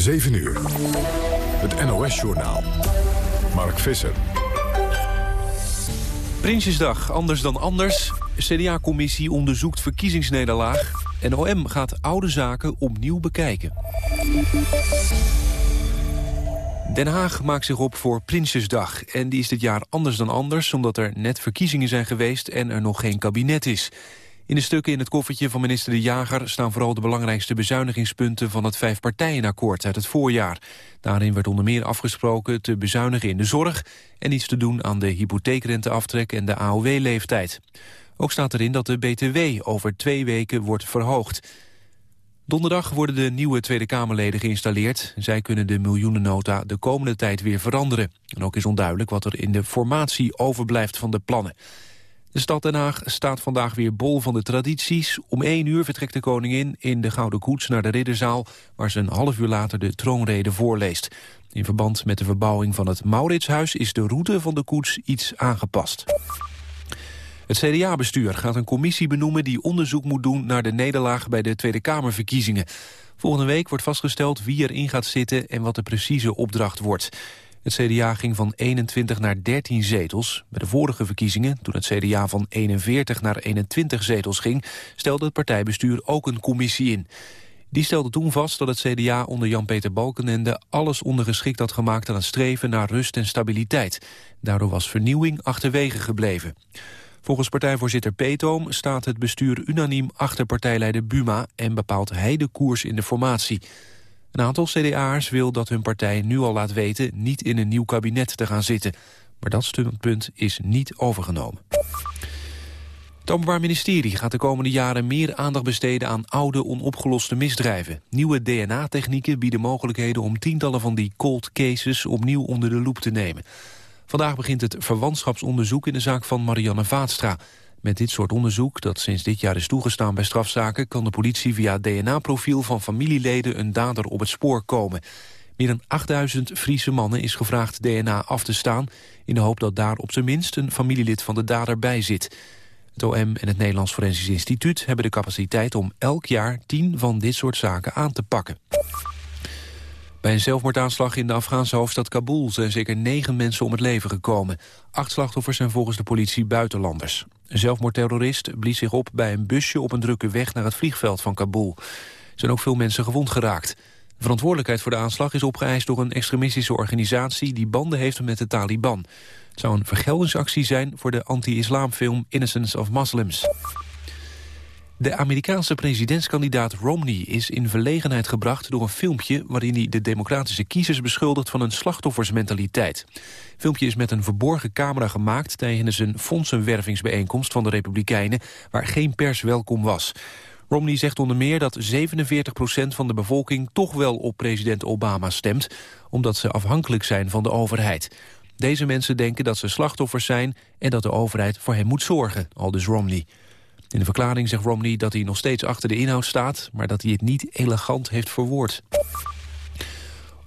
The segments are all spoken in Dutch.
7 uur. Het NOS-journaal. Mark Visser. Prinsjesdag, anders dan anders. CDA-commissie onderzoekt verkiezingsnederlaag. En OM gaat oude zaken opnieuw bekijken. Den Haag maakt zich op voor Prinsjesdag. En die is dit jaar anders dan anders... omdat er net verkiezingen zijn geweest en er nog geen kabinet is. In de stukken in het koffertje van minister De Jager... staan vooral de belangrijkste bezuinigingspunten van het vijfpartijenakkoord uit het voorjaar. Daarin werd onder meer afgesproken te bezuinigen in de zorg... en iets te doen aan de hypotheekrenteaftrek en de AOW-leeftijd. Ook staat erin dat de BTW over twee weken wordt verhoogd. Donderdag worden de nieuwe Tweede Kamerleden geïnstalleerd. Zij kunnen de miljoenennota de komende tijd weer veranderen. En ook is onduidelijk wat er in de formatie overblijft van de plannen. De stad Den Haag staat vandaag weer bol van de tradities. Om één uur vertrekt de koningin in de Gouden Koets naar de Ridderzaal... waar ze een half uur later de troonrede voorleest. In verband met de verbouwing van het Mauritshuis... is de route van de koets iets aangepast. Het CDA-bestuur gaat een commissie benoemen die onderzoek moet doen naar de nederlaag bij de Tweede Kamerverkiezingen. Volgende week wordt vastgesteld wie erin gaat zitten en wat de precieze opdracht wordt. Het CDA ging van 21 naar 13 zetels. Bij de vorige verkiezingen, toen het CDA van 41 naar 21 zetels ging... stelde het partijbestuur ook een commissie in. Die stelde toen vast dat het CDA onder Jan-Peter Balkenende... alles ondergeschikt had gemaakt aan het streven naar rust en stabiliteit. Daardoor was vernieuwing achterwege gebleven. Volgens partijvoorzitter Peetoom staat het bestuur unaniem achter partijleider Buma... en bepaalt hij de koers in de formatie. Een aantal CDA'ers wil dat hun partij nu al laat weten... niet in een nieuw kabinet te gaan zitten. Maar dat standpunt is niet overgenomen. Het Openbaar Ministerie gaat de komende jaren meer aandacht besteden aan oude onopgeloste misdrijven. Nieuwe DNA-technieken bieden mogelijkheden om tientallen van die cold cases opnieuw onder de loep te nemen. Vandaag begint het verwantschapsonderzoek in de zaak van Marianne Vaatstra. Met dit soort onderzoek, dat sinds dit jaar is toegestaan bij strafzaken... kan de politie via DNA-profiel van familieleden een dader op het spoor komen. Meer dan 8000 Friese mannen is gevraagd DNA af te staan... in de hoop dat daar op zijn minst een familielid van de dader bij zit. Het OM en het Nederlands Forensisch Instituut hebben de capaciteit... om elk jaar tien van dit soort zaken aan te pakken. Bij een zelfmoordaanslag in de Afghaanse hoofdstad Kabul zijn zeker negen mensen om het leven gekomen. Acht slachtoffers zijn volgens de politie buitenlanders. Een zelfmoordterrorist blies zich op bij een busje op een drukke weg naar het vliegveld van Kabul. Er zijn ook veel mensen gewond geraakt. De verantwoordelijkheid voor de aanslag is opgeëist door een extremistische organisatie die banden heeft met de Taliban. Het zou een vergeldingsactie zijn voor de anti-islamfilm Innocence of Muslims. De Amerikaanse presidentskandidaat Romney is in verlegenheid gebracht door een filmpje waarin hij de democratische kiezers beschuldigt van een slachtoffersmentaliteit. Het filmpje is met een verborgen camera gemaakt tijdens een fondsenwervingsbijeenkomst van de Republikeinen waar geen pers welkom was. Romney zegt onder meer dat 47% van de bevolking toch wel op president Obama stemt, omdat ze afhankelijk zijn van de overheid. Deze mensen denken dat ze slachtoffers zijn en dat de overheid voor hen moet zorgen, aldus Romney. In de verklaring zegt Romney dat hij nog steeds achter de inhoud staat... maar dat hij het niet elegant heeft verwoord.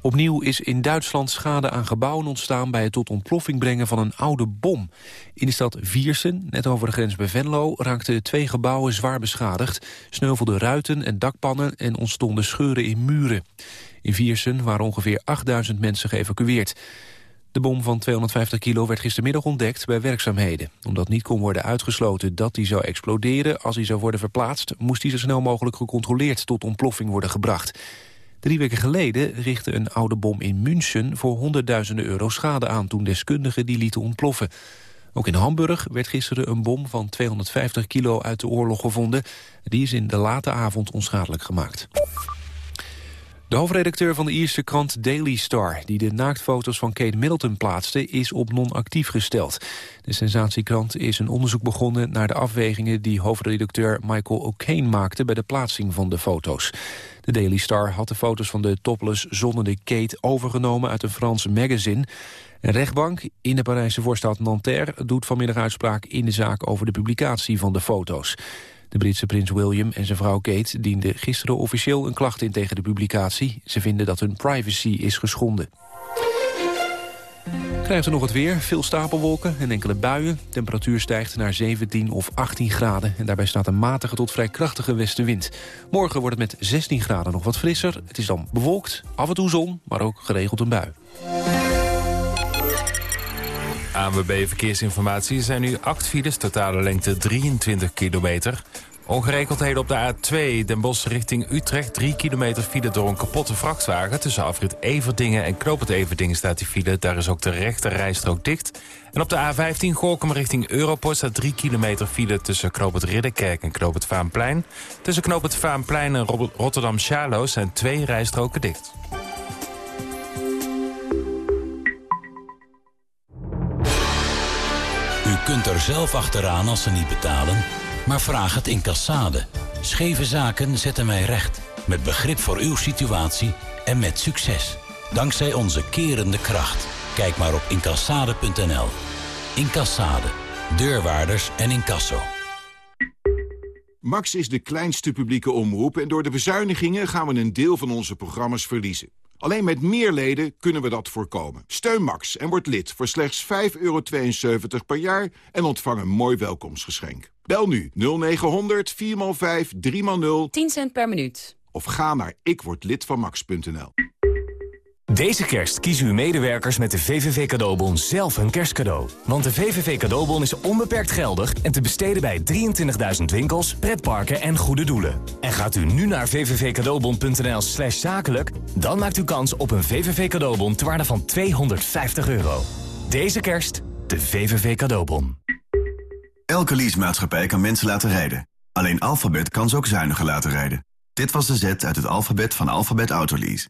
Opnieuw is in Duitsland schade aan gebouwen ontstaan... bij het tot ontploffing brengen van een oude bom. In de stad Viersen, net over de grens bij Venlo... raakten twee gebouwen zwaar beschadigd. Sneuvelden ruiten en dakpannen en ontstonden scheuren in muren. In Viersen waren ongeveer 8000 mensen geëvacueerd. De bom van 250 kilo werd gistermiddag ontdekt bij werkzaamheden. Omdat niet kon worden uitgesloten dat die zou exploderen als hij zou worden verplaatst... moest hij zo snel mogelijk gecontroleerd tot ontploffing worden gebracht. Drie weken geleden richtte een oude bom in München voor honderdduizenden euro schade aan... toen deskundigen die lieten ontploffen. Ook in Hamburg werd gisteren een bom van 250 kilo uit de oorlog gevonden. Die is in de late avond onschadelijk gemaakt. De hoofdredacteur van de Ierse krant Daily Star... die de naaktfoto's van Kate Middleton plaatste, is op non-actief gesteld. De sensatiekrant is een onderzoek begonnen naar de afwegingen... die hoofdredacteur Michael O'Kane maakte bij de plaatsing van de foto's. De Daily Star had de foto's van de topless zonnende Kate overgenomen... uit een Franse magazine. Een rechtbank in de Parijse voorstad Nanterre doet vanmiddag uitspraak in de zaak over de publicatie van de foto's. De Britse prins William en zijn vrouw Kate dienden gisteren officieel een klacht in tegen de publicatie. Ze vinden dat hun privacy is geschonden. Krijgt er nog het weer, veel stapelwolken en enkele buien. Temperatuur stijgt naar 17 of 18 graden. En daarbij staat een matige tot vrij krachtige westenwind. Morgen wordt het met 16 graden nog wat frisser. Het is dan bewolkt, af en toe zon, maar ook geregeld een bui. ANWB Verkeersinformatie zijn nu 8 files, totale lengte 23 kilometer. Ongerekeldheden op de A2 Den Bosch richting Utrecht. 3 kilometer file door een kapotte vrachtwagen. Tussen afrit Everdingen en Knoop Everdingen staat die file. Daar is ook de rechte rijstrook dicht. En op de A15 Gorkum richting Europort staat 3 kilometer file... tussen Knoop Ridderkerk en Knoop Vaanplein. Tussen Knoop Vaanplein en Rotterdam-Charloes zijn twee rijstroken dicht. Kunt er zelf achteraan als ze niet betalen maar vraag het in Cassade. Scheve zaken zetten wij recht. Met begrip voor uw situatie en met succes. Dankzij onze kerende kracht. Kijk maar op incassade.nl. Incassade. Deurwaarders en incasso. Max is de kleinste publieke omroep en door de bezuinigingen gaan we een deel van onze programma's verliezen. Alleen met meer leden kunnen we dat voorkomen. Steun Max en word lid voor slechts 5,72 per jaar en ontvang een mooi welkomstgeschenk. Bel nu 0900 4x5 3x0 10 cent per minuut. Of ga naar ikwordlidvanmax.nl. Deze kerst kiezen uw medewerkers met de VVV Cadeaubon zelf een kerstcadeau. Want de VVV Cadeaubon is onbeperkt geldig en te besteden bij 23.000 winkels, pretparken en goede doelen. En gaat u nu naar vvvcadeaubon.nl slash zakelijk... dan maakt u kans op een VVV Cadeaubon te waarde van 250 euro. Deze kerst de VVV Cadeaubon. Elke leasemaatschappij kan mensen laten rijden. Alleen Alphabet kan ze ook zuiniger laten rijden. Dit was de zet uit het alfabet van Alphabet Autolease.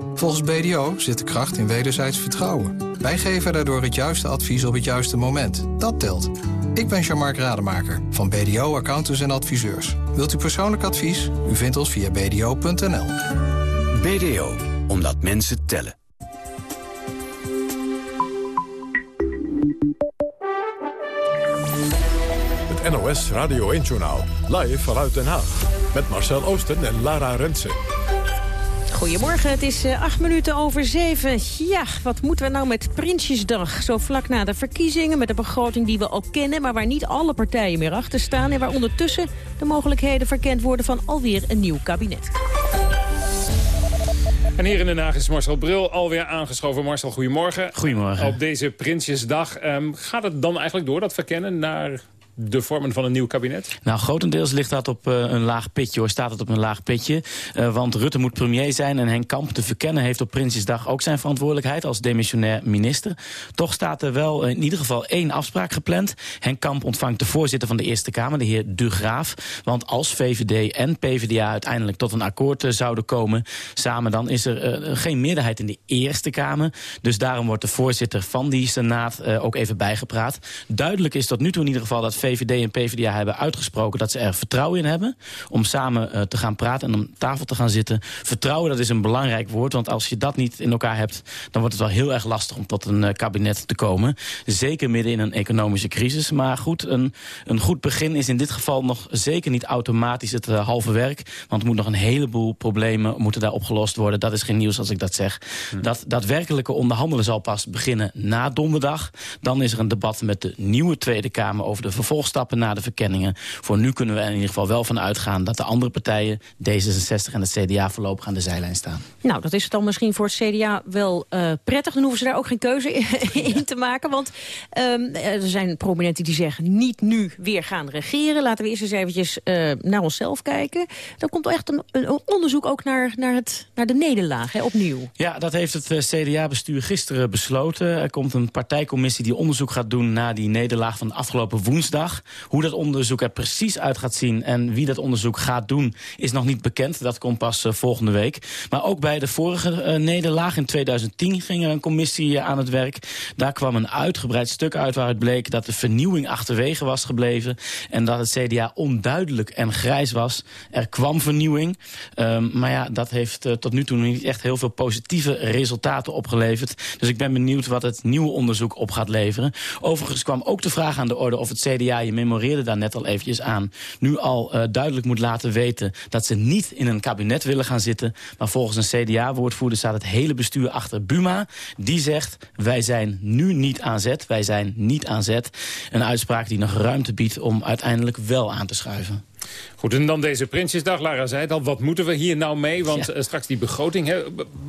Volgens BDO zit de kracht in wederzijds vertrouwen. Wij geven daardoor het juiste advies op het juiste moment. Dat telt. Ik ben Jean-Marc Rademaker van BDO Accountants en Adviseurs. Wilt u persoonlijk advies? U vindt ons via bdo.nl. BDO, omdat mensen tellen. Het NOS Radio 1-journaal. Live vanuit Den Haag. Met Marcel Oosten en Lara Rensen. Goedemorgen, het is uh, acht minuten over zeven. Ja, wat moeten we nou met Prinsjesdag? Zo vlak na de verkiezingen, met een begroting die we al kennen... maar waar niet alle partijen meer achter staan... en waar ondertussen de mogelijkheden verkend worden van alweer een nieuw kabinet. En hier in Den Haag is Marcel Bril alweer aangeschoven. Marcel, goedemorgen. Goedemorgen. Op deze Prinsjesdag. Um, gaat het dan eigenlijk door, dat verkennen, naar de vormen van een nieuw kabinet? Nou, grotendeels ligt dat op uh, een laag pitje, hoor. Staat het op een laag pitje. Uh, want Rutte moet premier zijn en Henk Kamp te verkennen... heeft op Prinsjesdag ook zijn verantwoordelijkheid als demissionair minister. Toch staat er wel in ieder geval één afspraak gepland. Henk Kamp ontvangt de voorzitter van de Eerste Kamer, de heer De Graaf. Want als VVD en PvdA uiteindelijk tot een akkoord zouden komen... samen, dan is er geen meerderheid in de Eerste Kamer. Dus daarom wordt de voorzitter van die Senaat ook even bijgepraat. Duidelijk is tot nu toe in ieder geval dat VVD en PvdA hebben uitgesproken dat ze er vertrouwen in hebben... om samen uh, te gaan praten en om tafel te gaan zitten. Vertrouwen, dat is een belangrijk woord, want als je dat niet in elkaar hebt... dan wordt het wel heel erg lastig om tot een uh, kabinet te komen. Zeker midden in een economische crisis. Maar goed, een, een goed begin is in dit geval nog zeker niet automatisch het uh, halve werk. Want er moet nog een heleboel problemen moeten daar opgelost worden. Dat is geen nieuws als ik dat zeg. Hm. Dat daadwerkelijke onderhandelen zal pas beginnen na donderdag. Dan is er een debat met de nieuwe Tweede Kamer over de vervolging vervolgstappen na de verkenningen. Voor nu kunnen we er in ieder geval wel van uitgaan... dat de andere partijen, D66 en het CDA, voorlopig aan de zijlijn staan. Nou, dat is dan misschien voor het CDA wel uh, prettig. Dan hoeven ze daar ook geen keuze in te maken. Want um, er zijn prominenten die zeggen... niet nu weer gaan regeren. Laten we eerst eens eventjes uh, naar onszelf kijken. Dan komt echt een, een onderzoek ook naar, naar, het, naar de nederlaag, hè, opnieuw. Ja, dat heeft het CDA-bestuur gisteren besloten. Er komt een partijcommissie die onderzoek gaat doen... naar die nederlaag van afgelopen woensdag. Hoe dat onderzoek er precies uit gaat zien... en wie dat onderzoek gaat doen, is nog niet bekend. Dat komt pas uh, volgende week. Maar ook bij de vorige uh, nederlaag in 2010 ging er een commissie uh, aan het werk. Daar kwam een uitgebreid stuk uit waaruit bleek... dat de vernieuwing achterwege was gebleven... en dat het CDA onduidelijk en grijs was. Er kwam vernieuwing, um, maar ja, dat heeft tot nu toe niet echt heel veel positieve resultaten opgeleverd. Dus ik ben benieuwd wat het nieuwe onderzoek op gaat leveren. Overigens kwam ook de vraag aan de orde of het CDA, je memoreerde daar net al eventjes aan... nu al uh, duidelijk moet laten weten dat ze niet in een kabinet willen gaan zitten. Maar volgens een CDA-woordvoerder staat het hele bestuur achter Buma. Die zegt, wij zijn nu niet aan zet, wij zijn niet aan zet. Een uitspraak die nog ruimte biedt om uiteindelijk wel aan te schuiven. Goed, en dan deze Prinsjesdag. Lara zei het al, wat moeten we hier nou mee? Want ja. uh, straks die begroting, hè,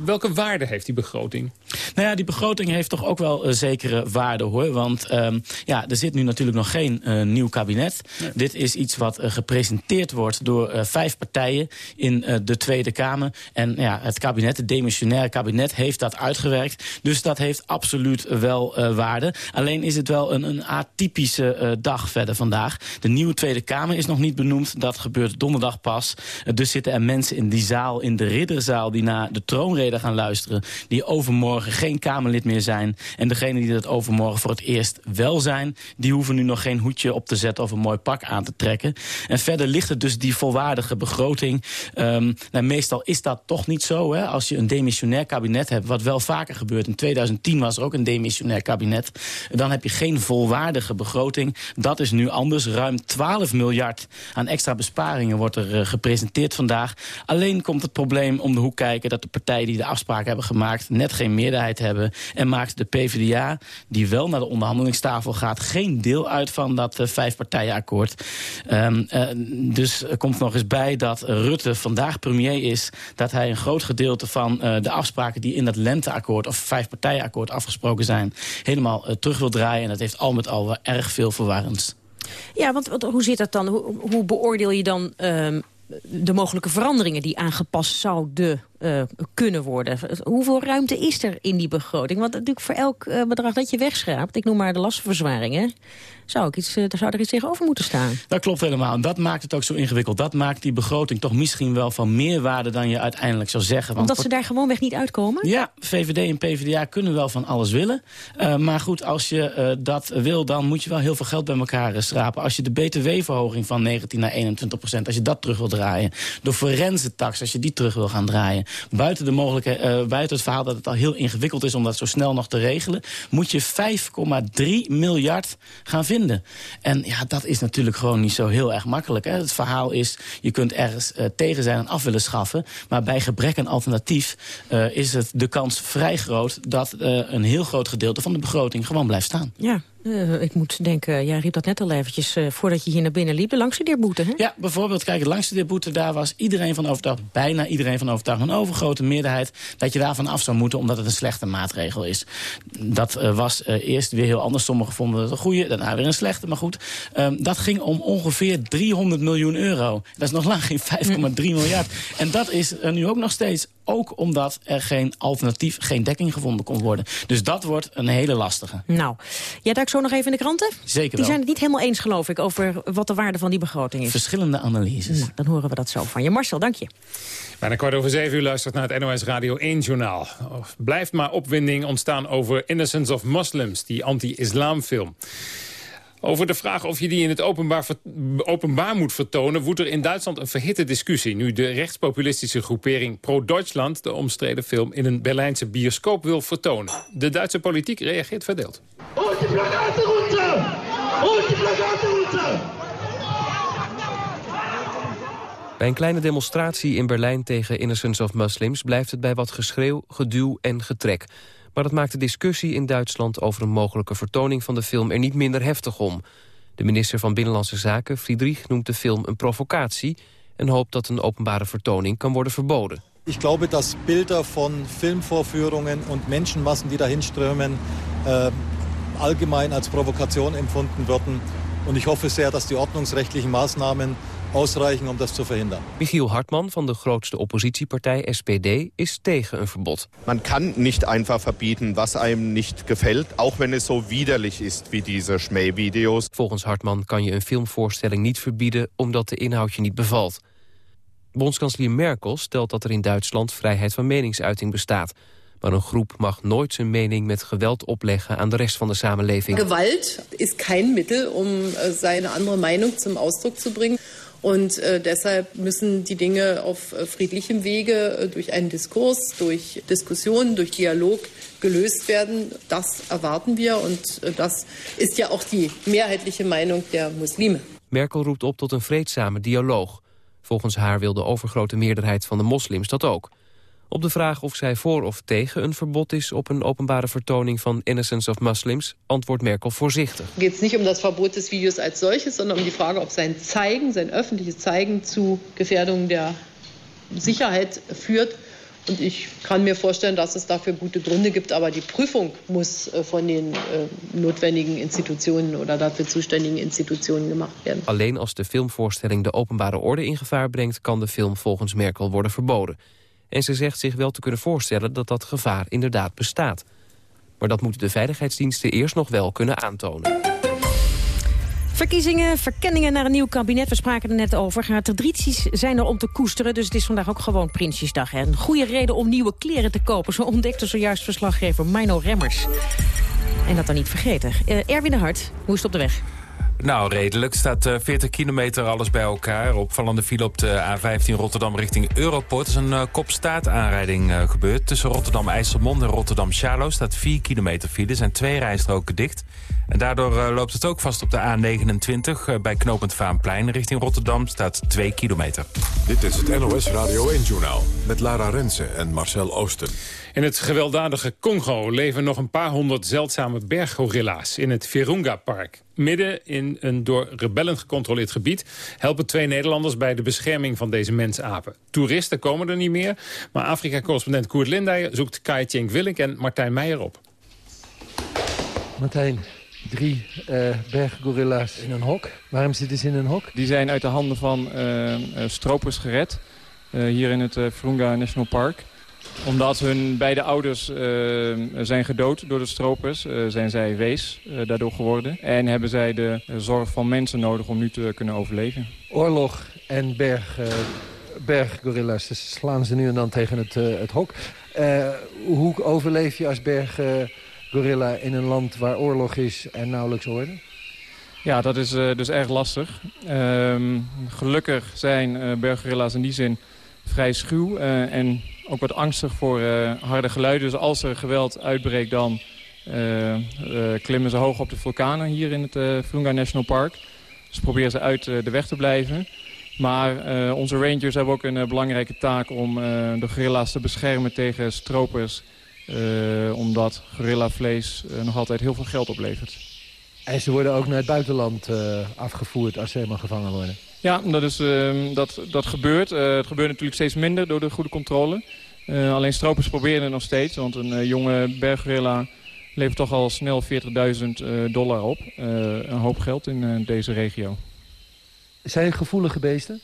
welke waarde heeft die begroting? Nou ja, die begroting heeft toch ook wel uh, zekere waarde, hoor. Want um, ja, er zit nu natuurlijk nog geen uh, nieuw kabinet. Nee. Dit is iets wat gepresenteerd wordt door vijf partijen in de Tweede Kamer. En ja, het kabinet, het demissionaire kabinet, heeft dat uitgewerkt. Dus dat heeft absoluut wel waarde. Alleen is het wel een, een atypische dag verder vandaag. De nieuwe Tweede Kamer is nog niet benoemd. Dat gebeurt donderdag pas. Dus zitten er mensen in die zaal, in de ridderzaal... die naar de troonrede gaan luisteren... die overmorgen geen Kamerlid meer zijn. En degenen die dat overmorgen voor het eerst wel zijn... die hoeven nu nog geen hoedje op te zetten of een mooi pak aan te trekken. En verder ligt het dus die volwaardige begroting. Um, nou, meestal is dat toch niet zo. Hè? Als je een demissionair kabinet hebt, wat wel vaker gebeurt... in 2010 was er ook een demissionair kabinet... dan heb je geen volwaardige begroting. Dat is nu anders. Ruim 12 miljard aan extra besparingen wordt er uh, gepresenteerd vandaag. Alleen komt het probleem om de hoek kijken... dat de partijen die de afspraak hebben gemaakt net geen meerderheid hebben. En maakt de PvdA, die wel naar de onderhandelingstafel gaat... geen deel uit van dat uh, vijfpartijenakkoord. Um, uh, dus er komt nog eens bij dat Rutte vandaag premier is... dat hij een groot gedeelte van de afspraken die in dat lenteakkoord... of vijfpartijenakkoord afgesproken zijn... helemaal terug wil draaien. En dat heeft al met al erg veel verwarrends. Ja, want, hoe zit dat dan? Hoe, hoe beoordeel je dan um, de mogelijke veranderingen die aangepast zouden uh, kunnen worden? Hoeveel ruimte is er in die begroting? Want natuurlijk voor elk uh, bedrag dat je wegschraapt, ik noem maar de lastenverzwaring, hè, zou, ik iets, uh, daar zou er iets tegenover moeten staan. Dat klopt helemaal. En dat maakt het ook zo ingewikkeld. Dat maakt die begroting toch misschien wel van meer waarde dan je uiteindelijk zou zeggen. Want Omdat ze daar gewoonweg niet uitkomen? Ja, VVD en PvdA kunnen wel van alles willen. Maar goed, als je dat wil, dan moet je wel heel veel geld bij elkaar schrapen. Als je de btw-verhoging van 19 naar 21 procent, als je dat terug wil draaien. De als je die terug wil gaan draaien. Buiten, de mogelijke, uh, buiten het verhaal dat het al heel ingewikkeld is om dat zo snel nog te regelen... moet je 5,3 miljard gaan vinden. En ja, dat is natuurlijk gewoon niet zo heel erg makkelijk. Hè. Het verhaal is, je kunt ergens uh, tegen zijn en af willen schaffen... maar bij gebrek aan alternatief uh, is het de kans vrij groot... dat een heel groot gedeelte van de begroting gewoon blijft staan. Ja, Uh, ik moet denken, jij riep dat net al eventjes uh, voordat je hier naar binnen liep. De langstudeerboete, hè? Ja, bijvoorbeeld, kijk, de langstudeerboete, daar was iedereen van overtuigd, bijna iedereen van overtuigd, een overgrote meerderheid, dat je daarvan af zou moeten, omdat het een slechte maatregel is. Dat uh, was eerst weer heel anders. Sommigen vonden het een goede, daarna weer een slechte, maar goed. dat ging om ongeveer 300 miljoen euro. Dat is nog lang geen 5,3 miljard. En dat is nu ook nog steeds. Ook omdat er geen alternatief, geen dekking gevonden kon worden. Dus dat wordt een hele lastige. Nou, jij duikt zo nog even in de kranten? Zeker Die wel. zijn het niet helemaal eens, geloof ik, over wat de waarde van die begroting is. Verschillende analyses. Nou, dan horen we dat zo van je. Marcel, dank je. Bijna kwart over zeven uur luistert naar het NOS Radio 1-journaal. Blijft maar opwinding ontstaan over Innocence of Muslims, die anti-islamfilm. Over de vraag of je die in het openbaar, openbaar moet vertonen... woedt er in Duitsland een verhitte discussie... nu de rechtspopulistische groepering Pro-Deutschland... de omstreden film in een Berlijnse bioscoop wil vertonen. De Duitse politiek reageert verdeeld. Holt die plakaten runter! Holt die plakaten runter! Bij een kleine demonstratie in Berlijn tegen Innocence of Muslims... blijft het bij wat geschreeuw, geduw en getrek. Maar dat maakt de discussie in Duitsland over een mogelijke vertoning van de film er niet minder heftig om. De minister van Binnenlandse Zaken, Friedrich, noemt de film een provocatie... en hoopt dat een openbare vertoning kan worden verboden. Ik glaube, dat Bilder van Filmvorführungen en Menschenmassen, die dahin strömen, äh, allgemein als Provokation empfunden worden. Und ich hoffe sehr, dass die ordnungsrechtlichen Maßnahmen ausreichen om dat te verhinderen. Michiel Hartman van de grootste oppositiepartij SPD is tegen een verbod. Man kan niet einfach verbieden was einem niet gefällt, ook wenn es zo widerlich is wie deze Schmähvideo's. Volgens Hartman kan je een filmvoorstelling niet verbieden omdat de inhoud je niet bevalt. Bondskanselier Merkel stelt dat er in Duitsland vrijheid van meningsuiting bestaat. Maar een groep mag nooit zijn mening met geweld opleggen aan de rest van de samenleving. Gewalt is geen middel om äh, zijn andere Meinung zum Ausdruck zu bringen. Und äh, deshalb müssen die Dinge auf äh, friedlichem Wege äh, durch einen Diskurs, durch Diskussionen, durch Dialog gelöst werden. Das erwarten wir und äh, das ist ja auch die mehrheitliche Meinung der Muslime. Merkel roept op tot een vreedzame dialoog. Volgens haar wil de overgrote meerderheid van de moslims dat ook. Op de vraag of zij voor of tegen een verbod is op een openbare vertoning van Innocence of Muslims, antwoordt Merkel voorzichtig. Het gaat niet om das Verbot des Videos als solches, sondern um die Frage, ob sein Zeigen, sein öffentliches Zeigen zu Gefährdung der Sicherheit führt. Und ich kann mir vorstellen, dass es dafür gute Gründe gibt, aber die Prüfung muss äh, von den äh, notwendigen Institutionen oder dafür zuständigen Institutionen gemacht werden. Alleen als de filmvoorstelling de openbare orde in gevaar brengt, kan de film volgens Merkel worden verboden. En ze zegt zich wel te kunnen voorstellen dat dat gevaar inderdaad bestaat. Maar dat moeten de veiligheidsdiensten eerst nog wel kunnen aantonen. Verkiezingen, verkenningen naar een nieuw kabinet. We spraken er net over. Tradities zijn er om te koesteren, dus het is vandaag ook gewoon Prinsjesdag. Een goede reden om nieuwe kleren te kopen. Zo ontdekte zojuist verslaggever Mino Remmers. En dat dan niet vergeten. Uh, Erwin de Hart, hoe is het op de weg? Nou, redelijk. Staat 40 eh, kilometer alles bij elkaar. Opvallende file op de A15 Rotterdam richting Europort. Is een uh, kopstaat-aanrijding uh, gebeurd. Tussen Rotterdam-IJsselmond en Rotterdam-Charlo staat 4 kilometer file. Zijn twee rijstroken dicht. En daardoor loopt het ook vast op de A29 bij knooppunt Vaanplein richting Rotterdam. Staat 2 kilometer. Dit is het NOS Radio 1-journaal met Lara Rensen en Marcel Oosten. In het gewelddadige Congo leven nog een paar honderd zeldzame berggorilla's in het Virunga-park. Midden in een door rebellen gecontroleerd gebied helpen twee Nederlanders bij de bescherming van deze mensapen. Toeristen komen er niet meer, maar Afrika-correspondent Koert Lindijer zoekt Kai Tjenk Willink en Martijn Meijer op. Martijn, drie uh, berggorilla's in een hok. Waarom zitten ze in een hok? Die zijn uit de handen van uh, stropers gered, uh, hier in het Virunga National Park omdat hun beide ouders uh, zijn gedood door de stropers, uh, zijn zij wees uh, daardoor geworden. En hebben zij de zorg van mensen nodig om nu te kunnen overleven. Oorlog en berg, berggorilla's, dus slaan ze nu en dan tegen het, het hok. hoe overleef je als berggorilla in een land waar oorlog is en nauwelijks orde? Ja, dat is dus erg lastig. Ehm, gelukkig zijn berggorilla's in die zin vrij schuw en ook wat angstig voor uh, harde geluiden. Dus als er geweld uitbreekt, dan uh, klimmen ze hoog op de vulkanen hier in het Virunga National Park. Dus proberen ze uit de weg te blijven. Maar onze rangers hebben ook een belangrijke taak om de gorilla's te beschermen tegen stropers. omdat gorillavlees nog altijd heel veel geld oplevert. En ze worden ook naar het buitenland afgevoerd als ze helemaal gevangen worden? Ja, dat, is, uh, dat, dat gebeurt. Uh, het gebeurt natuurlijk steeds minder door de goede controle. Uh, alleen stropers proberen het nog steeds, want een uh, jonge berggorilla levert toch al snel 40.000 dollar op. een hoop geld in deze regio. Zijn het gevoelige beesten?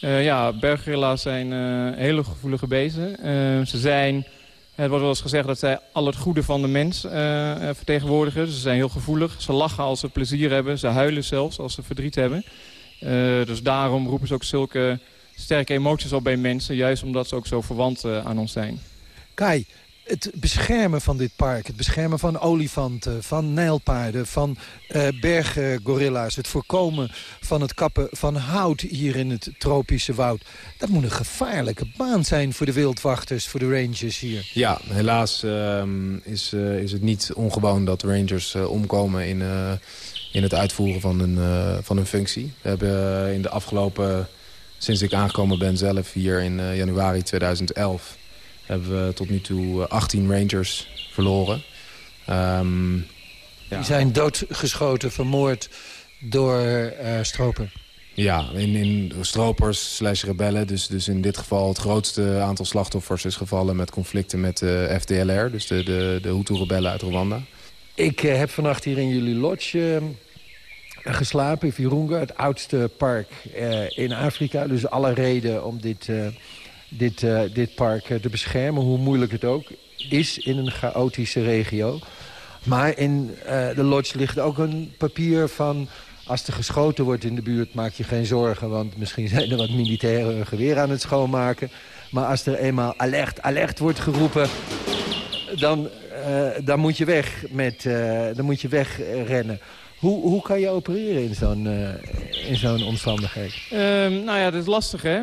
ja, berggorilla's zijn hele gevoelige beesten. ze zijn, het wordt wel eens gezegd dat zij al het goede van de mens vertegenwoordigen. Ze zijn heel gevoelig. Ze lachen als ze plezier hebben. Ze huilen zelfs als ze verdriet hebben. Uh, dus daarom roepen ze ook zulke sterke emoties op bij mensen. Juist omdat ze ook zo verwant uh, aan ons zijn. Kai, het beschermen van dit park, het beschermen van olifanten, van nijlpaarden, van uh, berggorilla's, het voorkomen van het kappen van hout hier in het tropische woud. Dat moet een gevaarlijke baan zijn voor de wildwachters, voor de rangers hier. Ja, helaas uh, is, uh, is het niet ongewoon dat rangers omkomen in in het uitvoeren van een, uh, van een functie. We hebben in de afgelopen, sinds ik aangekomen ben zelf hier in uh, januari 2011... hebben we tot nu toe 18 rangers verloren. Um, ja. Die zijn doodgeschoten, vermoord door uh, stroper? Ja, in, in stropers slash rebellen. Dus, dus in dit geval het grootste aantal slachtoffers is gevallen... met conflicten met de FDLR, dus de, de, de Hutu-rebellen uit Rwanda. Ik heb vannacht hier in jullie lodge geslapen, in Virunga. Het oudste park in Afrika. Dus alle reden om dit, dit, dit park te beschermen. Hoe moeilijk het ook is in een chaotische regio. Maar in de lodge ligt ook een papier van als er geschoten wordt in de buurt, maak je geen zorgen. Want misschien zijn er wat militairen een geweer aan het schoonmaken. Maar als er eenmaal alert, alert wordt geroepen... dan, dan moet je weg, met, dan moet je wegrennen. Hoe, hoe kan je opereren in zo'n in zo'n omstandigheid? Um, nou ja, dat is lastig, hè.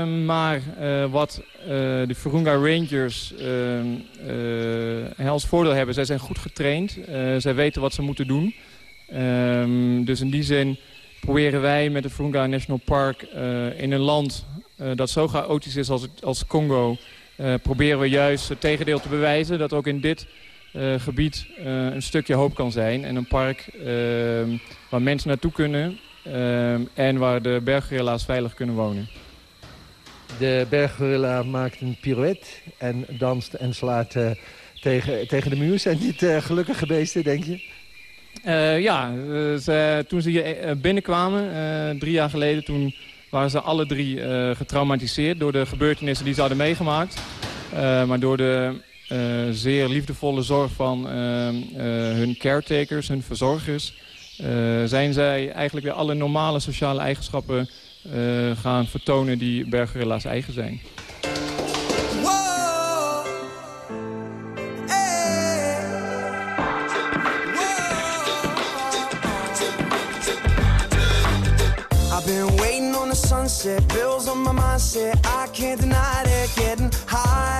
Um, maar wat de Virunga Rangers als voordeel hebben... zij zijn goed getraind. zij weten wat ze moeten doen... Dus in die zin proberen wij met het Virunga National Park in een land dat zo chaotisch is als, als Congo... Proberen we juist het tegendeel te bewijzen dat ook in dit gebied een stukje hoop kan zijn. En een park ehm, waar mensen naartoe kunnen ehm, en waar de berggorilla's veilig kunnen wonen. De berggorilla maakt een pirouette en danst en slaat tegen, tegen de muur. Zijn dit gelukkige beesten, denk je? Uh, ja, ze, toen ze hier eh, binnenkwamen, uh, drie jaar geleden... toen waren ze alle drie getraumatiseerd door de gebeurtenissen die ze hadden meegemaakt. maar door de zeer liefdevolle zorg van hun caretakers, hun verzorgers... zijn zij eigenlijk weer alle normale sociale eigenschappen gaan vertonen die berggorilla's eigen zijn. sunset, bills on my mindset. I can't deny it. Getting my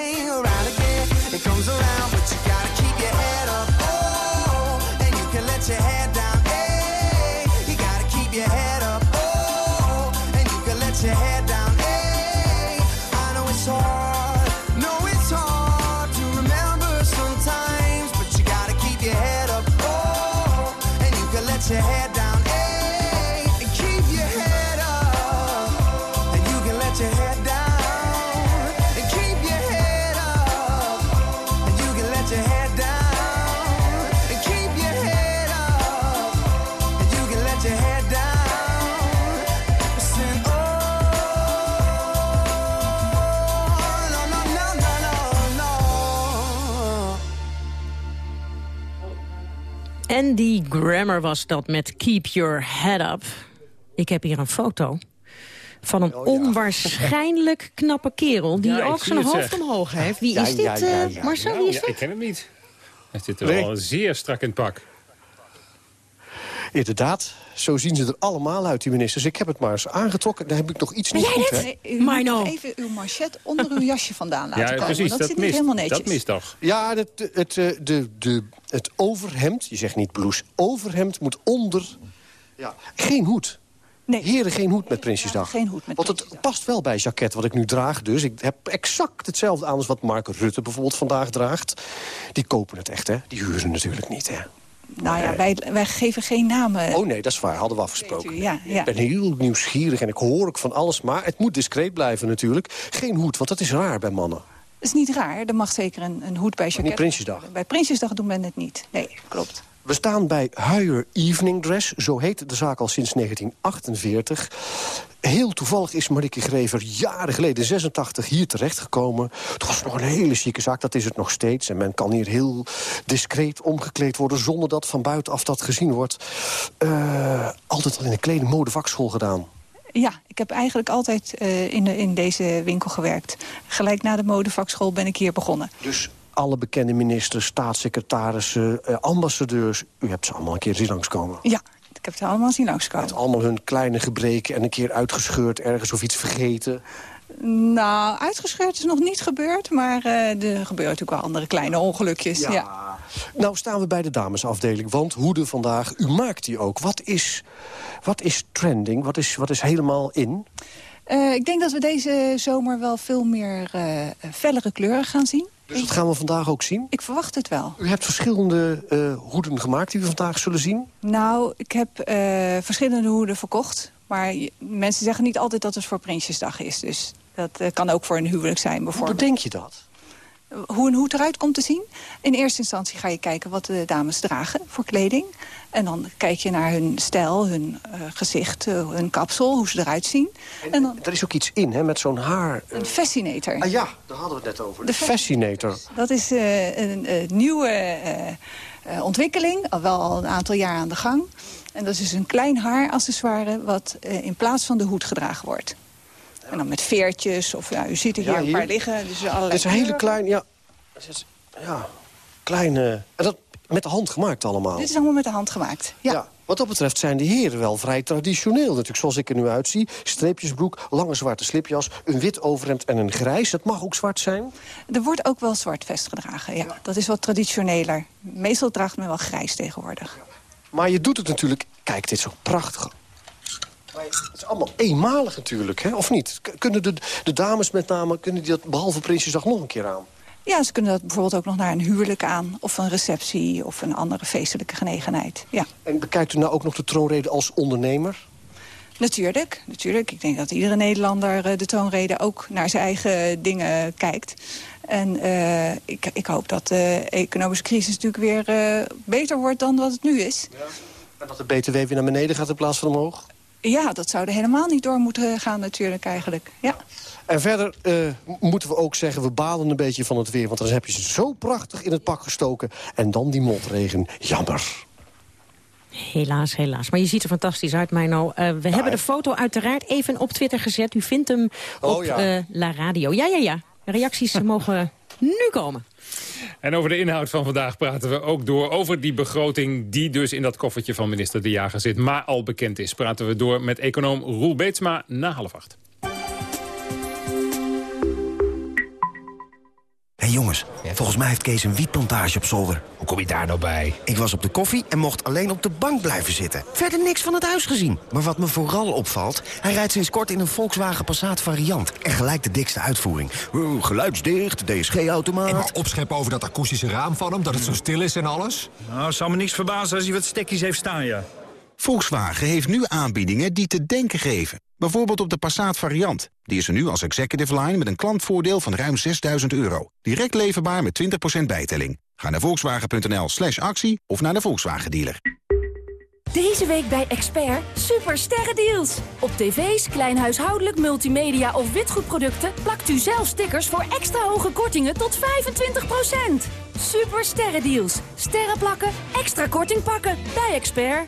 Andy Grammer was dat met Keep Your Head Up. Ik heb hier een foto van een onwaarschijnlijk knappe kerel... die Ja, ook zijn het, hoofd zeg. omhoog heeft. Wie Ja, is dit, ja, ja, eh, ja. Marcel? Nou, Wie is ja, dit? Ik ken hem niet. Hij zit er Nee. wel zeer strak in het pak. Inderdaad, zo zien ze er allemaal uit, die ministers. Ik heb het maar eens aangetrokken. Dan heb ik nog iets niet goed, hè? Nee, u moet nog even uw manchet onder uw jasje vandaan laten komen. dat, zit niet helemaal netjes. toch? Ja, het, het, eh, de, de, het overhemd, je zegt niet blouse, overhemd moet onder... Ja, geen hoed. Nee. Heren, geen hoed met Prinsjesdag. geen hoed met Want het past wel bij jacket wat ik nu draag dus. Ik heb exact hetzelfde aan als wat Mark Rutte bijvoorbeeld vandaag draagt. Die kopen het echt, hè? Die huren natuurlijk niet, hè? Nou ja, wij, wij geven geen namen. Oh nee, dat is waar. Hadden we afgesproken. Ja, ja. Ik ben heel nieuwsgierig en ik hoor ook van alles. Maar het moet discreet blijven natuurlijk. Geen hoed, want dat is raar bij mannen. Dat is niet raar. Er mag zeker een, een hoed bij niet Prinsjesdag. Bij Prinsjesdag doen men het niet. Nee, klopt. We staan bij Huijer Evening Dress. Zo heet de zaak al sinds 1948. Heel toevallig is Marieke Grever jaren geleden, 86, hier terechtgekomen. Het was nog een hele chique zaak, dat is het nog steeds. En men kan hier heel discreet omgekleed worden... zonder dat van buitenaf dat gezien wordt. Eh, altijd al in een klede modevakschool gedaan. Ja, ik heb eigenlijk altijd eh, in, de, in deze winkel gewerkt. Gelijk na de modevakschool ben ik hier begonnen. Dus alle bekende ministers, staatssecretarissen, eh, ambassadeurs... u hebt ze allemaal een keer zien langskomen. Ja, ik heb het allemaal zien langskomen. Met allemaal hun kleine gebreken en een keer uitgescheurd ergens of iets vergeten. Nou, uitgescheurd is nog niet gebeurd, maar eh, er gebeuren natuurlijk wel andere kleine ongelukjes. Ja. Nou staan we bij de damesafdeling, want hoede vandaag, u maakt die ook. Wat is, wat is trending? Wat is, wat is helemaal in? Eh, ik denk dat we deze zomer wel veel meer eh, fellere kleuren gaan zien. Dus dat gaan we vandaag ook zien? Ik verwacht het wel. U hebt verschillende eh, hoeden gemaakt die we vandaag zullen zien. Nou, ik heb eh, verschillende hoeden verkocht. Maar je- mensen zeggen niet altijd dat het voor Prinsjesdag is. Dus dat eh, kan ook voor een huwelijk zijn Hoe bijvoorbeeld. bedenk je dat? Hoe een hoed eruit komt te zien? In eerste instantie ga je kijken wat de dames dragen voor kleding. En dan kijk je naar hun stijl, hun eh, gezicht, eh, hun kapsel, hoe ze eruit zien. En dan Er is ook iets in, hè, met zo'n haar. een fascinator. Ah ja, daar hadden we het net over. De, De fa- fascinator. Dat is eh, een, eh, nieuwe eh, eh, ontwikkeling, al wel al een aantal jaar aan de gang. En dat is dus een klein haaraccessoire wat eh, in plaats van de hoed gedragen wordt. En dan met veertjes, of ja, u ziet er hier Ja, een paar liggen. Dus allerlei Het is een hele kleuren. klein, ja. Ja, kleine... En dat met de hand gemaakt allemaal. Dit is allemaal met de hand gemaakt. Ja. Wat dat betreft zijn de heren wel vrij traditioneel. Natuurlijk, zoals ik er nu uitzie. Streepjesbroek, lange zwarte slipjas, een wit overhemd en een grijs. Dat mag ook zwart zijn. Er wordt ook wel zwart vest gedragen, ja. Dat is wat traditioneler. Meestal draagt men wel grijs tegenwoordig. Maar je doet het natuurlijk... Kijk, dit is zo prachtig. Het is allemaal eenmalig natuurlijk, hè? of niet? Kunnen de, de dames met name, kunnen die dat behalve Prinsjesdag nog een keer aan? Ja, ze kunnen dat bijvoorbeeld ook nog naar een huwelijk aan... of een receptie of een andere feestelijke genegenheid. Ja, En bekijkt u nou ook nog de troonrede als ondernemer? natuurlijk. natuurlijk. Ik denk dat iedere Nederlander eh, de toonrede ook naar zijn eigen dingen kijkt. En eh, ik, ik hoop dat de economische crisis natuurlijk weer eh, beter wordt dan wat het nu is. En dat de BTW weer naar beneden gaat in plaats van omhoog? Ja, dat zou er helemaal niet door moeten gaan natuurlijk eigenlijk. Ja. En verder eh, moeten we ook zeggen, we balen een beetje van het weer. Want dan heb je ze zo prachtig in het pak gestoken. En dan die motregen. Jammer. Helaas, helaas. Maar je ziet er fantastisch uit, Mino. Eh, we hebben de foto uiteraard even op Twitter gezet. U vindt hem Oh, op ja. eh, La Radio. Ja, ja, ja. Reacties mogen nu komen. En over de inhoud van vandaag praten we ook door over die begroting... die dus in dat koffertje van minister De Jager zit, maar al bekend is. Praten we door met econoom Roel Beetsma na half acht. Jongens, volgens mij heeft Kees een wietplantage op zolder. Hoe kom je daar nou bij? Ik was op de koffie en mocht alleen op de bank blijven zitten. Verder niks van het huis gezien. Maar wat me vooral opvalt, hij rijdt sinds kort in een Volkswagen Passat variant. En gelijk de dikste uitvoering. Geluidsdicht, DSG-automaat. En maar opscheppen over dat akoestische raam van hem, dat het zo stil is en alles. Nou, zou me niks verbazen als hij wat stekjes heeft staan, ja. Volkswagen heeft nu aanbiedingen die te denken geven. Bijvoorbeeld op de Passat variant. Die is er nu als executive line met een klantvoordeel van ruim 6000 euro. Direct leverbaar met 20% bijtelling. Ga naar volkswagen.nl slash actie of naar de Volkswagen dealer. Deze week bij Expert super sterrendeals. Op tv's, kleinhuishoudelijk, multimedia of witgoedproducten plakt u zelf stickers voor extra hoge kortingen tot 25%. Super sterrendeals. Sterren plakken, extra korting pakken bij Expert.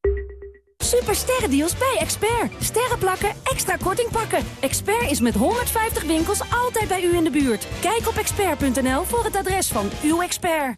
Super sterrendeals bij Expert. Sterren plakken, extra korting pakken. Expert is met 150 winkels altijd bij u in de buurt. Kijk op expert.nl voor het adres van uw expert.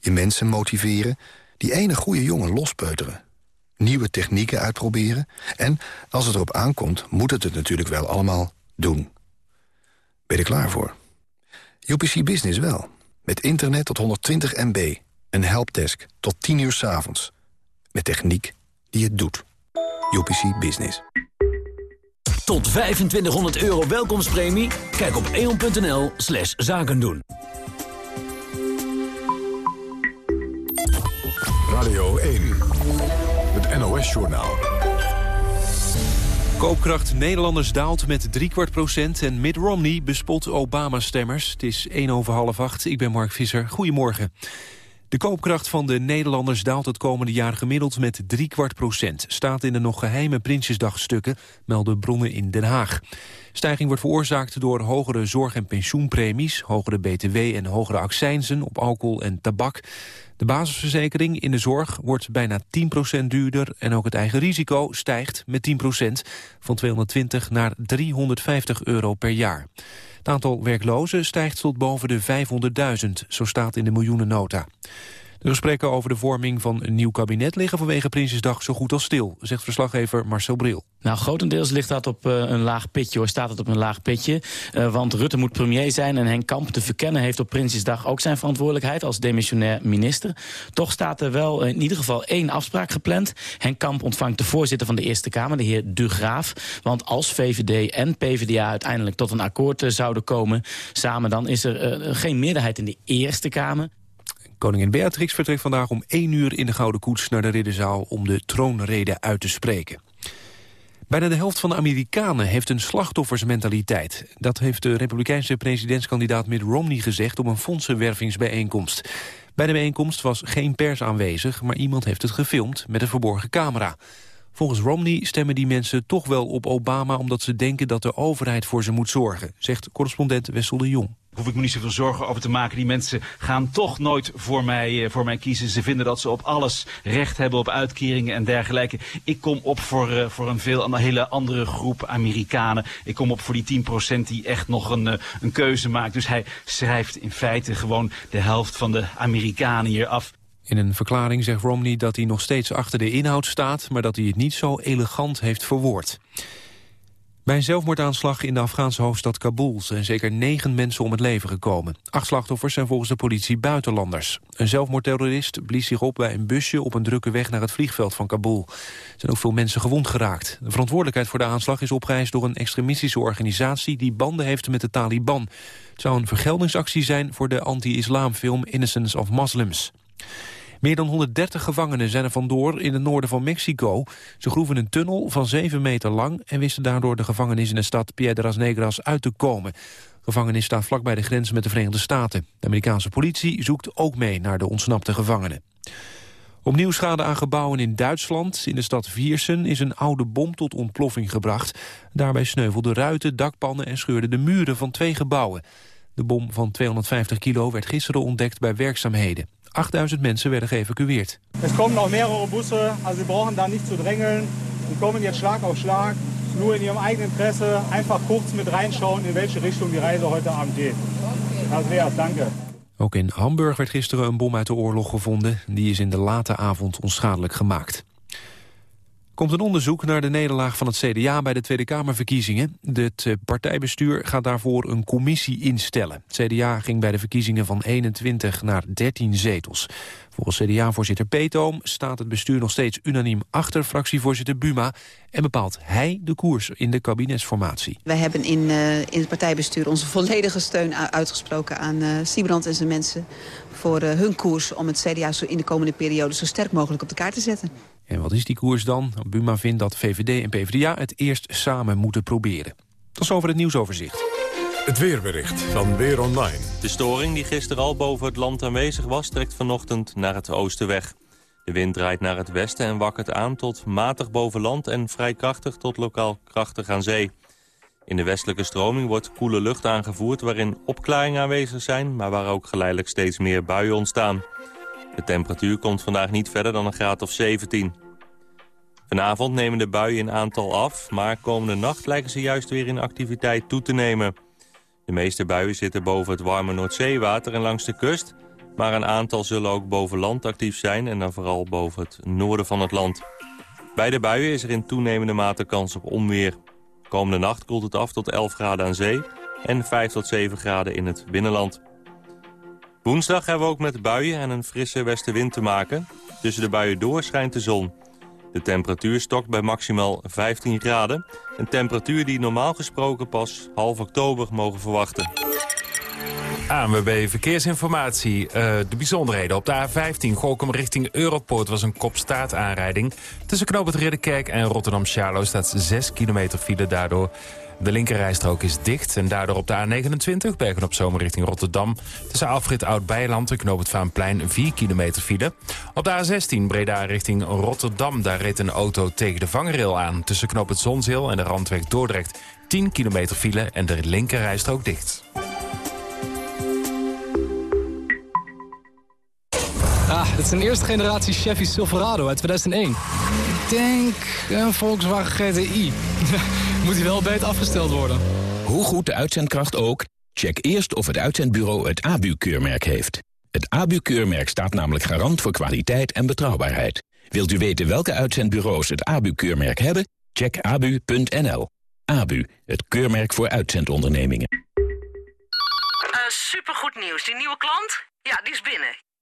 Je mensen motiveren. Die ene goede jongen lospeuteren. Nieuwe technieken uitproberen. En als het erop aankomt, moet het het natuurlijk wel allemaal doen. Ben je er klaar voor? UPC Business wel. Met internet tot 120 MB. Een helpdesk tot 10 uur 's avonds. Met techniek die het doet. UPC Business. Tot 2500 euro welkomstpremie? Kijk op eon.nl slash zaken Radio 1, het NOS-journaal. Koopkracht Nederlanders daalt met driekwart procent en Mitt Romney bespot Obama-stemmers. Het is 1 over half acht. Ik ben Mark Visser. Goedemorgen. De koopkracht van de Nederlanders daalt het komende jaar gemiddeld met driekwart procent. Staat in de nog geheime Prinsjesdagstukken, melden bronnen in Den Haag. Stijging wordt veroorzaakt door hogere zorg- en pensioenpremies... hogere btw en hogere accijnzen op alcohol en tabak. De basisverzekering in de zorg wordt bijna 10% duurder... en ook het eigen risico stijgt met 10%, van 220 naar 350 euro per jaar. Het aantal werklozen stijgt tot boven de 500.000, zo staat in de miljoenennota. De gesprekken over de vorming van een nieuw kabinet liggen vanwege Prinsjesdag zo goed als stil, zegt verslaggever Marcel Bril. Nou, grotendeels ligt dat op uh, een laag pitje, hoor. staat het op een laag pitje. Uh, want Rutte moet premier zijn en Henk Kamp te verkennen... heeft op Prinsjesdag ook zijn verantwoordelijkheid als demissionair minister. Toch staat er wel in ieder geval één afspraak gepland. Henk Kamp ontvangt de voorzitter van de Eerste Kamer, de heer De Graaf. Want als VVD en PvdA uiteindelijk tot een akkoord zouden komen... samen dan is er geen meerderheid in de Eerste Kamer. Koningin Beatrix vertrekt vandaag om 1 uur in de Gouden Koets naar de Ridderzaal om de troonrede uit te spreken. Bijna de helft van de Amerikanen heeft een slachtoffersmentaliteit. Dat heeft de republikeinse presidentskandidaat Mitt Romney gezegd op een fondsenwervingsbijeenkomst. Bij de bijeenkomst was geen pers aanwezig, maar iemand heeft het gefilmd met een verborgen camera. Volgens Romney stemmen die mensen toch wel op Obama... omdat ze denken dat de overheid voor ze moet zorgen, zegt correspondent Wessel de Jong hoef ik me niet zoveel zorgen over te maken. Die mensen gaan toch nooit voor mij, voor mij kiezen. Ze vinden dat ze op alles recht hebben, op uitkeringen en dergelijke. Ik kom op voor, uh, voor een veel een hele andere groep Amerikanen. Ik kom op voor die 10% die echt nog een, uh, een keuze maakt. Dus hij schrijft in feite gewoon de helft van de Amerikanen hier af. In een verklaring zegt Romney dat hij nog steeds achter de inhoud staat... maar dat hij het niet zo elegant heeft verwoord. Bij een zelfmoordaanslag in de Afghaanse hoofdstad Kabul zijn zeker negen mensen om het leven gekomen. Acht slachtoffers zijn volgens de politie buitenlanders. Een zelfmoordterrorist blies zich op bij een busje op een drukke weg naar het vliegveld van Kabul. Er zijn ook veel mensen gewond geraakt. De verantwoordelijkheid voor de aanslag is opgeëist door een extremistische organisatie die banden heeft met de Taliban. Het zou een vergeldingsactie zijn voor de anti-islamfilm Innocence of Muslims. Meer dan 130 gevangenen zijn er vandoor in het noorden van Mexico. Ze groeven een tunnel van 7 meter lang... en wisten daardoor de gevangenis in de stad Piedras Negras uit te komen. De gevangenis staat vlakbij de grens met de Verenigde Staten. De Amerikaanse politie zoekt ook mee naar de ontsnapte gevangenen. Opnieuw schade aan gebouwen in Duitsland. In de stad Viersen is een oude bom tot ontploffing gebracht. Daarbij sneuvelden ruiten, dakpannen en scheurden de muren van twee gebouwen. De bom van 250 kilo werd gisteren ontdekt bij werkzaamheden. 8000 mensen werden geëvacueerd. Er komen nog meerdere bussen, also ze brauchen daar niet te drängeln. Sie komen jetzt Schlag auf Schlag. Nur in ihrem eigenen Interesse einfach kurz mit reinschauen, in welche Richtung die Reise heute Abend geht. Das wär's, danke. Ook in Hamburg werd gisteren een bom uit de oorlog gevonden. Die is in de late avond onschadelijk gemaakt. Komt een onderzoek naar de nederlaag van het CDA bij de Tweede Kamerverkiezingen. Het eh, partijbestuur gaat daarvoor een commissie instellen. Het CDA ging bij de verkiezingen van 21 naar 13 zetels. Volgens CDA-voorzitter Peetoom staat het bestuur nog steeds unaniem achter fractievoorzitter Buma en bepaalt hij de koers in de kabinetsformatie. Wij hebben in, uh, in het partijbestuur onze volledige steun uitgesproken aan uh, Siebrand en zijn mensen voor hun koers om het CDA zo in de komende periode zo sterk mogelijk op de kaart te zetten. En wat is die koers dan? Buma vindt dat VVD en PvdA het eerst samen moeten proberen. Dat is over het nieuwsoverzicht. Het weerbericht van Weer Online. De storing die gisteren al boven het land aanwezig was... trekt vanochtend naar het oosten weg. De wind draait naar het westen en wakkert aan tot matig boven land... en vrij krachtig tot lokaal krachtig aan zee. In de westelijke stroming wordt koele lucht aangevoerd... waarin opklaringen aanwezig zijn... maar waar ook geleidelijk steeds meer buien ontstaan. De temperatuur komt vandaag niet verder dan een graad of 17. Vanavond nemen de buien in aantal af... maar komende nacht lijken ze juist weer in activiteit toe te nemen... De meeste buien zitten boven het warme Noordzeewater en langs de kust... maar een aantal zullen ook boven land actief zijn... en dan vooral boven het noorden van het land. Bij de buien is er in toenemende mate kans op onweer. Komende nacht koelt het af tot 11 graden aan zee... en 5 tot 7 graden in het binnenland. Woensdag hebben we ook met buien en een frisse westenwind te maken. Tussen de buien door schijnt de zon... De temperatuur stokt bij maximaal 15 graden. Een temperatuur die normaal gesproken pas half oktober mogen verwachten. ANWB Verkeersinformatie. Uh, de bijzonderheden op de A15 Golkom richting Europoort was een kopstaartaanrijding. Tussen Knoop Ridderkerk en Rotterdam-Charlo staat 6 kilometer file daardoor. De linkerrijstrook is dicht en daardoor op de A29 Bergen op Zomer richting Rotterdam. Tussen Alfred Oud-Beiland en Knoop het Vaanplein 4 kilometer file. Op de A16 Breda richting Rotterdam. Daar reed een auto tegen de vangrail aan. Tussen Knoop het Zonzeel en de Randweg Dordrecht 10 kilometer file en de linkerrijstrook dicht. Ah, dit is een eerste generatie Chevy Silverado uit 2001. Ik denk een Volkswagen GTI. Moet hij wel beter afgesteld worden. Hoe goed de uitzendkracht ook, check eerst of het uitzendbureau het ABU-keurmerk heeft. Het ABU-keurmerk staat namelijk garant voor kwaliteit en betrouwbaarheid. Wilt u weten welke uitzendbureaus het ABU-keurmerk hebben? Check abu.nl. ABU, het keurmerk voor uitzendondernemingen. Uh, supergoed nieuws. Die nieuwe klant? Ja, die is binnen.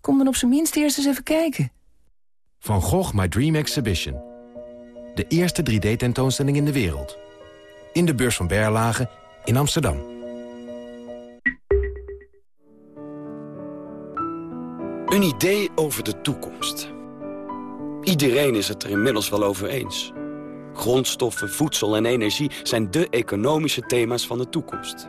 Kom dan op zijn minst eerst eens even kijken. Van Gogh My Dream Exhibition. De eerste 3D-tentoonstelling in de wereld. In de beurs van Berlage in Amsterdam. Een idee over de toekomst. Iedereen is het er inmiddels wel over eens. Grondstoffen, voedsel en energie zijn de economische thema's van de toekomst.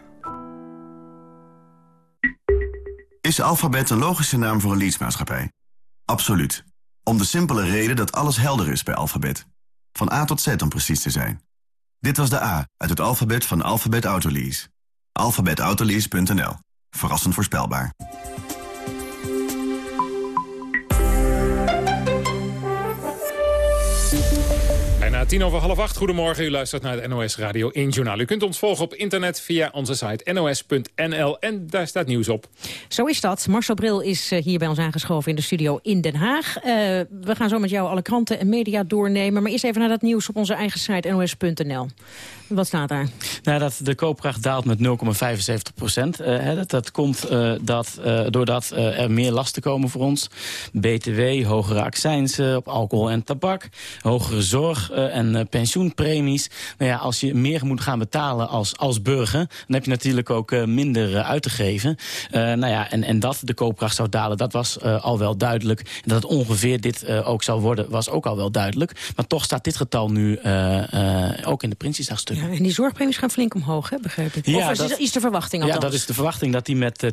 Is Alphabet een logische naam voor een leadsmaatschappij? Absoluut. Om de simpele reden dat alles helder is bij Alphabet. Van A tot Z om precies te zijn. Dit was de A uit het alfabet van Alphabet Autolease. alphabetautolease.nl. Verrassend voorspelbaar. Bijna tien over half acht. Goedemorgen, u luistert naar het NOS Radio 1 Journaal. U kunt ons volgen op internet via onze site nos.nl en daar staat nieuws op. Zo is dat. Marcel Bril is eh, hier bij ons aangeschoven in de studio in Den Haag. Uh, we gaan zo met jou alle kranten en media doornemen. Maar eerst even naar dat nieuws op onze eigen site nos.nl. Wat staat daar? Nou, dat de koopkracht daalt met 0,75 procent. Uh, dat, dat komt uh, dat, uh, doordat er meer lasten komen voor ons. BTW, hogere accijnsen op alcohol en tabak. Hogere zorg en pensioenpremies. Nou ja, als je meer moet gaan betalen als, als burger... dan heb je natuurlijk ook minder uit te geven. nou ja, en, en dat de koopkracht zou dalen, dat was al wel duidelijk. En dat het ongeveer dit ook zal worden, was ook al wel duidelijk. Maar toch staat dit getal nu ook in de Prinsjesdagstuk. Ja, en die zorgpremies gaan flink omhoog, hè, begrijp ik. Ja, of is, dat, is de verwachting althans? Ja, dat is de verwachting dat die met uh,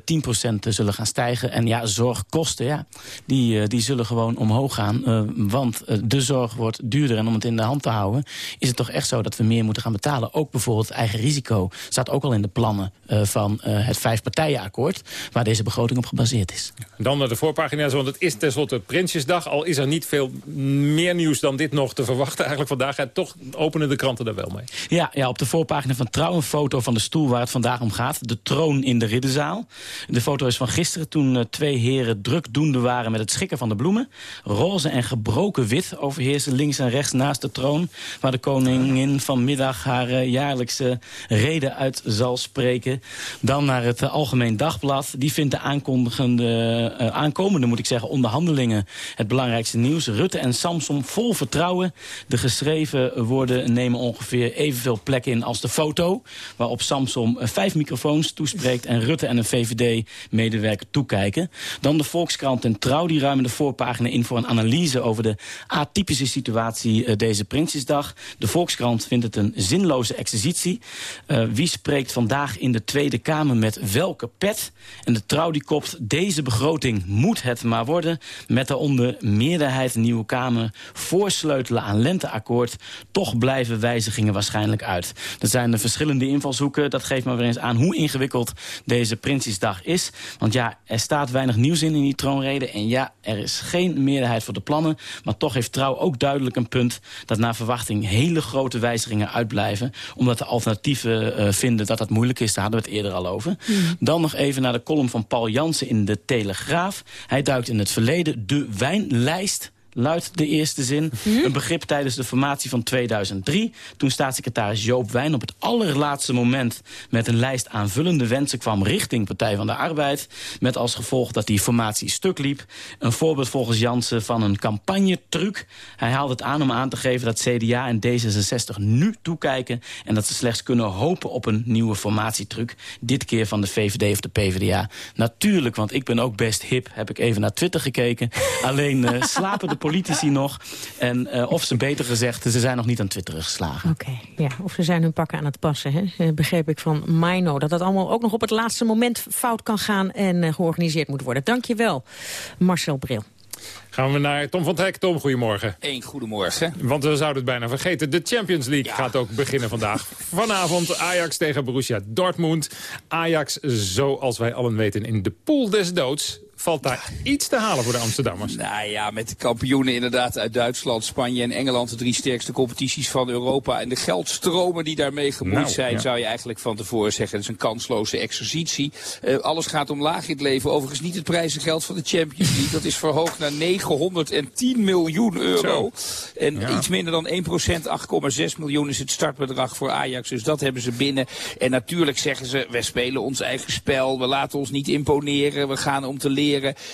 10% zullen gaan stijgen. En ja, zorgkosten, ja, die, uh, die zullen gewoon omhoog gaan. Uh, want de zorg wordt duurder. En om het in de hand te houden, is het toch echt zo dat we meer moeten gaan betalen. Ook bijvoorbeeld eigen risico staat ook al in de plannen van het vijfpartijenakkoord. Waar deze begroting op gebaseerd is. Dan naar de voorpagina's, want het is tenslotte Prinsjesdag. Al is er niet veel meer nieuws dan dit nog te verwachten eigenlijk vandaag. En toch openen de kranten daar wel mee. Ja, ja op de voorpagina van Trouw een foto van de stoel waar het vandaag om gaat. De troon in de ridderzaal. De foto is van gisteren toen uh, twee heren drukdoende waren met het schikken van de bloemen. Roze en gebroken wit overheersen links en rechts naast de troon. Waar de koningin vanmiddag haar uh, jaarlijkse reden uit zal spreken. Dan naar het uh, Algemeen Dagblad. Die vindt de aankondigende, aankomende moet ik zeggen, onderhandelingen het belangrijkste nieuws. Rutte en Samson vol vertrouwen. De geschreven woorden nemen ongeveer evenveel plek in als de foto. Waarop Samsom vijf microfoons toespreekt en Rutte en een VVD-medewerker toekijken. Dan de Volkskrant en Trouw, die ruimen de voorpagina in voor een analyse over de atypische situatie uh, deze Prinsjesdag. De Volkskrant vindt het een zinloze exercitie. Uh, wie spreekt vandaag in de Tweede Kamer met welke pet? En de Trouw die kopt, deze begroting moet het maar worden. Met daaronder meerderheid Nieuwe Kamer voorsleutelen aan lenteakkoord. Toch blijven wijzigingen waarschijnlijk uit. Er zijn de verschillende invalshoeken. Dat geeft maar weer eens aan hoe ingewikkeld deze Prinsjesdag is. Want ja, er staat weinig nieuws in in die troonrede. En ja, er is geen meerderheid voor de plannen. Maar toch heeft Trouw ook duidelijk een punt... dat naar verwachting hele grote wijzigingen uitblijven. Omdat de alternatieven uh, vinden dat dat moeilijk is. Daar hadden we het eerder al over. Mm. Dan nog even naar de column van Paul Jansen in de Telegraaf. Hij duikt in het verleden de wijnlijst luidt de eerste zin. Hm? Een begrip tijdens de formatie van 2003. Toen staatssecretaris Joop Wijn op het allerlaatste moment... met een lijst aanvullende wensen kwam richting Partij van de Arbeid. Met als gevolg dat die formatie stuk liep. Een voorbeeld volgens Jansen van een campagnetruc. Hij haalde het aan om aan te geven dat CDA en D66 nu toekijken... en dat ze slechts kunnen hopen op een nieuwe formatietruc. Dit keer van de VVD of de PvdA. Natuurlijk, want ik ben ook best hip, heb ik even naar Twitter gekeken. Alleen uh, slapen de politici nog. En uh, of ze beter gezegd, ze zijn nog niet aan Twitter geslagen. Oké, okay, ja, of ze zijn hun pakken aan het passen. Hè? Uh, begreep ik van Mino. Dat dat allemaal ook nog op het laatste moment fout kan gaan en uh, georganiseerd moet worden. Dank je wel, Marcel Bril. Gaan we naar Tom van Hek. Tom, goedemorgen. Eén goedemorgen. Want we zouden het bijna vergeten. De Champions League ja. gaat ook beginnen vandaag. Vanavond Ajax tegen Borussia Dortmund. Ajax, zoals wij allen weten, in de pool des doods valt daar iets te halen voor de Amsterdammers. Nou ja, met de kampioenen inderdaad uit Duitsland, Spanje en Engeland... de drie sterkste competities van Europa... en de geldstromen die daarmee gemoeid nou, zijn... Ja. zou je eigenlijk van tevoren zeggen, het is een kansloze exercitie. Uh, alles gaat omlaag in het leven. Overigens niet het prijzengeld van de Champions League. Dat is verhoogd naar 910 miljoen euro. Zo. En ja. iets minder dan 1%, 8,6 miljoen is het startbedrag voor Ajax. Dus dat hebben ze binnen. En natuurlijk zeggen ze, we spelen ons eigen spel. We laten ons niet imponeren. We gaan om te leren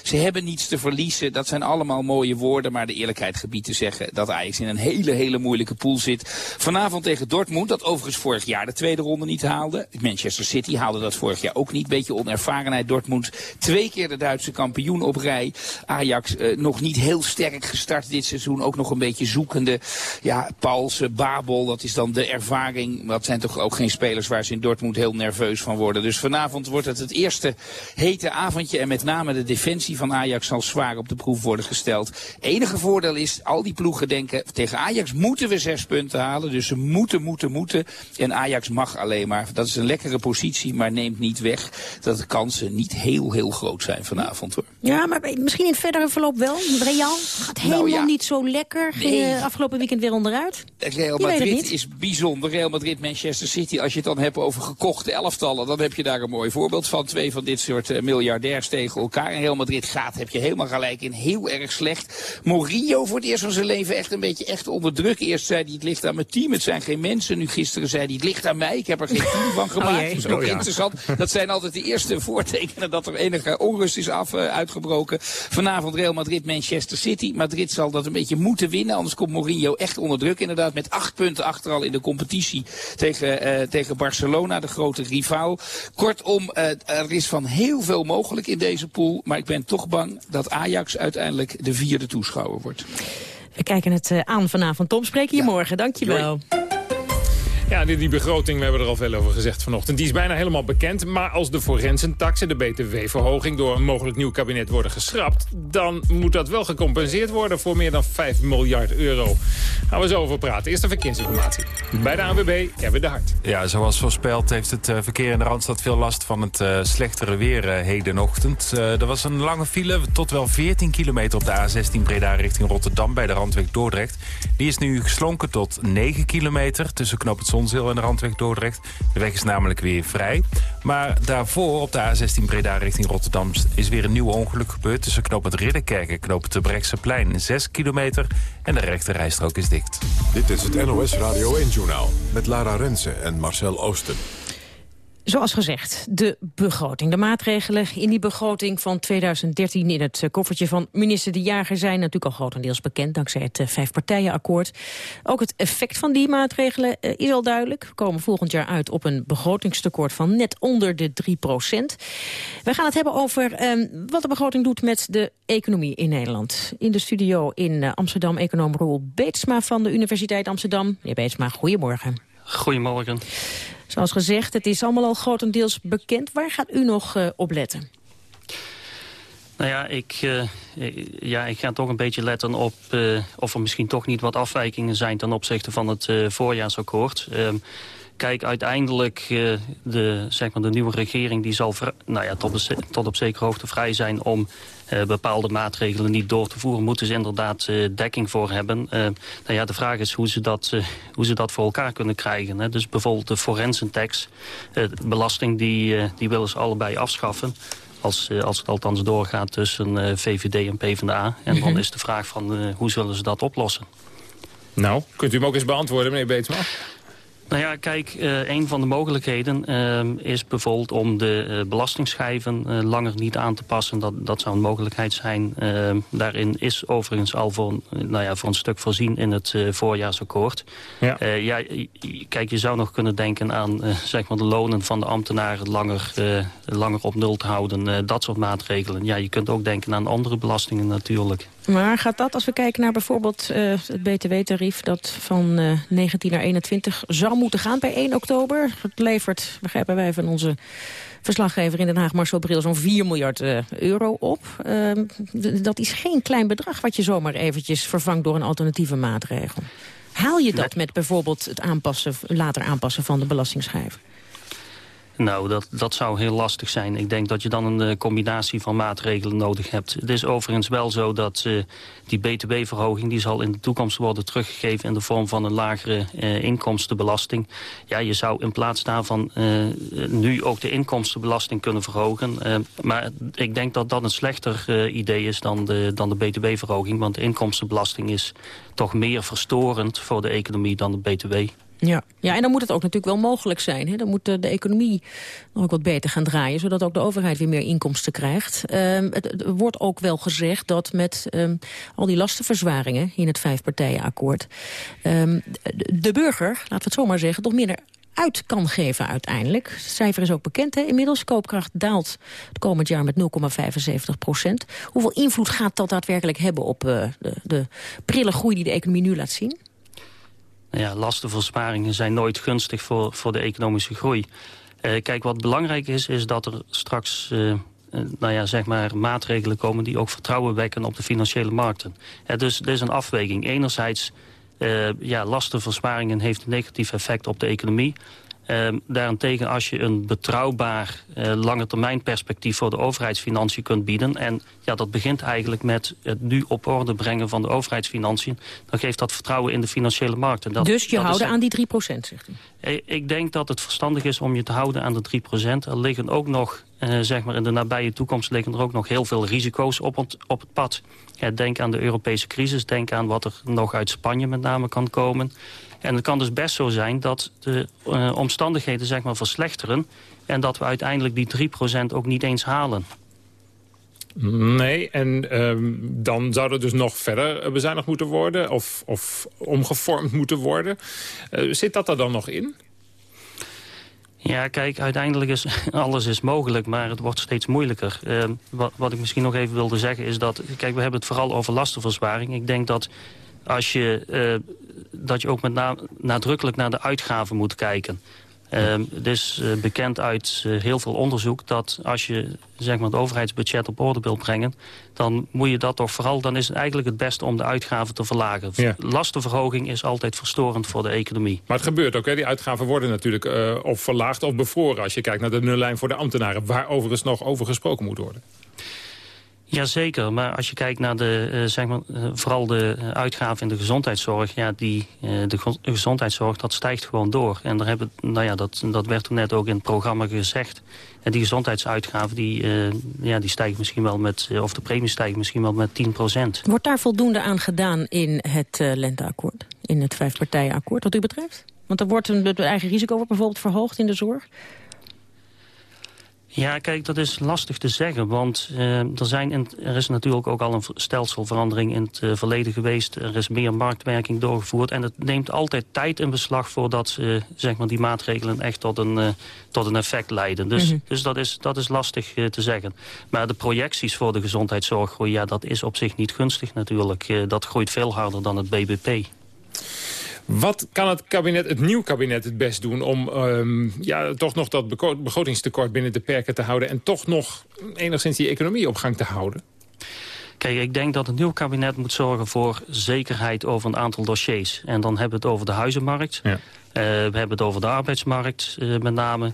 ze hebben niets te verliezen. Dat zijn allemaal mooie woorden. Maar de eerlijkheid gebied te zeggen dat Ajax in een hele, hele moeilijke pool zit. Vanavond tegen Dortmund, dat overigens vorig jaar de tweede ronde niet haalde. Manchester City haalde dat vorig jaar ook niet. Beetje onervarenheid. Dortmund twee keer de Duitse kampioen op rij. Ajax uh, nog niet heel sterk gestart dit seizoen. Ook nog een beetje zoekende. Ja, Paulsen, Babel, dat is dan de ervaring. Dat zijn toch ook geen spelers waar ze in Dortmund heel nerveus van worden. Dus vanavond wordt het het eerste hete avondje. En met name de defensie van Ajax zal zwaar op de proef worden gesteld. Enige voordeel is, al die ploegen denken, tegen Ajax moeten we zes punten halen. Dus ze moeten, moeten, moeten. En Ajax mag alleen maar. Dat is een lekkere positie, maar neemt niet weg dat de kansen niet heel, heel groot zijn vanavond. Hoor. Ja, maar misschien in het verdere verloop wel. Real gaat helemaal nou ja. niet zo lekker. Ging nee. afgelopen weekend weer onderuit. Real Madrid is bijzonder. Real Madrid, Manchester City. Als je het dan hebt over gekochte elftallen, dan heb je daar een mooi voorbeeld van. Twee van dit soort uh, miljardairs tegen elkaar. In Real Madrid gaat, heb je helemaal gelijk in. Heel erg slecht. Mourinho voor het eerst van zijn leven echt een beetje echt onder druk. Eerst zei hij het ligt aan mijn team, het zijn geen mensen. Nu gisteren zei hij het ligt aan mij, ik heb er geen team van oh gemaakt. dat is ook oh, interessant. Dat zijn altijd de eerste voortekenen dat er enige onrust is af, uh, uitgebroken. Vanavond Real Madrid, Manchester City. Madrid zal dat een beetje moeten winnen, anders komt Mourinho echt onder druk. Inderdaad, met acht punten achter al in de competitie tegen, uh, tegen Barcelona, de grote rivaal. Kortom, uh, er is van heel veel mogelijk in deze pool. Maar ik ben toch bang dat Ajax uiteindelijk de vierde toeschouwer wordt. We kijken het uh, aan vanavond. Tom, spreek je ja. morgen. Dankjewel. Doei. Ja, die, die, begroting, we hebben er al veel over gezegd vanochtend. Die is bijna helemaal bekend. Maar als de forensentax en de btw-verhoging... door een mogelijk nieuw kabinet worden geschrapt... dan moet dat wel gecompenseerd worden voor meer dan 5 miljard euro. Gaan we zo over praten. Eerste verkeersinformatie. Bij de ANWB, Kevin de Hart. Ja, zoals voorspeld heeft het uh, verkeer in de Randstad veel last van het uh, slechtere weer uh, hedenochtend. er was een lange file, tot wel 14 kilometer op de A16 Breda richting Rotterdam... bij de Randweg Dordrecht. Die is nu geslonken tot 9 kilometer tussen Knoop het Zonzeel en de Randweg Dordrecht. De weg is namelijk weer vrij. Maar daarvoor op de A16 Breda richting Rotterdam is weer een nieuw ongeluk gebeurd... tussen knoop het Ridderkerk en knoop het plein 6 kilometer en de rechte rijstrook is dicht. Dit is het NOS Radio 1-journaal met Lara Rensen en Marcel Oosten. Zoals gezegd, de begroting. De maatregelen in die begroting van 2013 in het eh, koffertje van minister De Jager zijn natuurlijk al grotendeels bekend dankzij het uh, vijfpartijenakkoord. Ook het effect van die maatregelen uh, is al duidelijk. We komen volgend jaar uit op een begrotingstekort van net onder de 3 procent. We gaan het hebben over uh, wat de begroting doet met de economie in Nederland. In de studio in Amsterdam econoom Roel Beetsma van de Universiteit Amsterdam. Meneer Beetsma, goedemorgen. Goedemorgen. Zoals gezegd, het is allemaal al grotendeels bekend. Waar gaat u nog uh, op letten? Nou ja ik, uh, ja, ik ga toch een beetje letten op uh, of er misschien toch niet wat afwijkingen zijn ten opzichte van het voorjaarsakkoord. Ehm, kijk, uiteindelijk de, zeg maar de nieuwe regering die zal nou ja, tot, tot op zekere hoogte vrij zijn om bepaalde maatregelen niet door te voeren... moeten ze inderdaad uh, dekking voor hebben. Uh, nou ja, de vraag is hoe ze dat, hoe ze dat voor elkaar kunnen krijgen. Hè. Dus bijvoorbeeld de forensentax, belasting, die, die willen ze allebei afschaffen als, als het althans doorgaat tussen VVD en PvdA. En dan mhm. is de vraag van hoe zullen ze dat oplossen? Nou, kunt u hem ook eens beantwoorden, meneer Beetsma? Nou ja, kijk, uh, een van de mogelijkheden uh, is bijvoorbeeld om de uh, belastingschijven langer niet aan te passen. Dat, dat zou een mogelijkheid zijn. Ehm, daarin is overigens al voor, nou ja, voor een stuk voorzien in het voorjaarsakkoord. Ja. ja, kijk, je zou nog kunnen denken aan zeg maar de lonen van de ambtenaren langer, langer op nul te houden. dat soort maatregelen. Ja, je kunt ook denken aan andere belastingen natuurlijk. Maar gaat dat, als we kijken naar bijvoorbeeld het btw-tarief... dat van 19 naar 21 zou moeten gaan bij 1 oktober. Het levert, begrijpen wij van onze verslaggever in Den Haag, Marcel Bril, zo'n 4 miljard uh, euro op. Uh, dat is geen klein bedrag wat je zomaar eventjes vervangt door een alternatieve maatregel. Haal je dat met bijvoorbeeld het aanpassen, later aanpassen van de belastingschijf? Nou, dat, dat zou heel lastig zijn. Ik denk dat je dan een uh, combinatie van maatregelen nodig hebt. Het is overigens wel zo dat uh, die btw-verhoging... die zal in de toekomst worden teruggegeven... in de vorm van een lagere uh, inkomstenbelasting. Ja, je zou in plaats daarvan nu ook de inkomstenbelasting kunnen verhogen. maar ik denk dat dat een slechter idee is dan de, dan de btw-verhoging. Want de inkomstenbelasting is toch meer verstorend voor de economie dan de btw. Ja. ja, en dan moet het ook natuurlijk wel mogelijk zijn. Hè? Dan moet de, economie nog ook wat beter gaan draaien... zodat ook de overheid weer meer inkomsten krijgt. Um, het, wordt ook wel gezegd dat met um, al die lastenverzwaringen... in het vijfpartijenakkoord... Um, de, burger, laten we het zo maar zeggen... toch minder uit kan geven uiteindelijk. Het cijfer is ook bekend. Hè? Inmiddels koopkracht daalt het komend jaar met 0,75 procent. Hoeveel invloed gaat dat daadwerkelijk hebben op uh, de, de prille groei die de economie nu laat zien? Ja, lastenversparingen zijn nooit gunstig voor, voor de economische groei. Uh, kijk, wat belangrijk is, is dat er straks uh, nou ja, zeg maar maatregelen komen... die ook vertrouwen wekken op de financiële markten. Uh, dus er is een afweging. Enerzijds, ja, lastenversparingen heeft een negatief effect op de economie... Uh, daarentegen als je een betrouwbaar uh, lange termijn perspectief voor de overheidsfinanciën kunt bieden. En ja, dat begint eigenlijk met het nu op orde brengen van de overheidsfinanciën. Dan geeft dat vertrouwen in de financiële markten. Dat, dus je houden aan die 3% zegt u? Ik denk dat het verstandig is om je te houden aan de 3% Er liggen ook nog uh, zeg maar in de nabije toekomst liggen er ook nog heel veel risico's op het, op het pad. denk aan de Europese crisis, denk aan wat er nog uit Spanje met name kan komen. En het kan dus best zo zijn dat de uh, omstandigheden zeg maar, verslechteren... en dat we uiteindelijk die 3% ook niet eens halen. Nee, en um, dan zou er dus nog verder bezuinigd moeten worden... of, of omgevormd moeten worden. Uh, zit dat er dan nog in? Ja, kijk, uiteindelijk is alles is mogelijk, maar het wordt steeds moeilijker. Uh, wat, wat ik misschien nog even wilde zeggen is dat... Kijk, we hebben het vooral over lastenverzwaring. Ik denk dat als je, uh, dat je ook met na, nadrukkelijk naar de uitgaven moet kijken. Uh, het is uh, bekend uit uh, heel veel onderzoek dat als je zeg maar, het overheidsbudget op orde wilt brengen... dan moet je dat toch vooral, dan is het eigenlijk het beste om de uitgaven te verlagen. Ja. Lastenverhoging is altijd verstorend voor de economie. Maar het gebeurt ook, hè? die uitgaven worden natuurlijk of verlaagd of bevroren... als je kijkt naar de nullijn voor de ambtenaren... waar overigens nog over gesproken moet worden. Jazeker, maar als je kijkt naar de, uh, zeg maar, uh, vooral de uh, uitgaven in de gezondheidszorg... ja, die, de gezondheidszorg, dat stijgt gewoon door. En daar hebben, nou ja, dat, dat werd toen net ook in het programma gezegd. En die gezondheidsuitgaven, die, ja, die stijgen misschien wel met... of de premie stijgt misschien wel met 10 procent. Wordt daar voldoende aan gedaan in het lenteakkoord? In het vijfpartijenakkoord, wat u betreft? Want er wordt een, eigen risico wordt bijvoorbeeld verhoogd in de zorg. Ja, kijk, dat is lastig te zeggen. Want uh, er, zijn in, er is natuurlijk ook al een stelselverandering in het uh, verleden geweest. Er is meer marktwerking doorgevoerd. En het neemt altijd tijd in beslag voordat uh, zeg maar die maatregelen echt tot een, tot een effect leiden. Dus, mm -hmm. dus dat, is, dat is lastig te zeggen. Maar de projecties voor de gezondheidszorggroei, ja, dat is op zich niet gunstig natuurlijk. dat groeit veel harder dan het BBP. Wat kan het kabinet, het nieuw kabinet het best doen om um, ja, toch nog dat begrotingstekort binnen de perken te houden... en toch nog enigszins die economie op gang te houden? Kijk, ik denk dat het nieuw kabinet moet zorgen voor zekerheid over een aantal dossiers. En dan hebben we het over de huizenmarkt. Ja. Uh, we hebben het over de arbeidsmarkt uh, met name.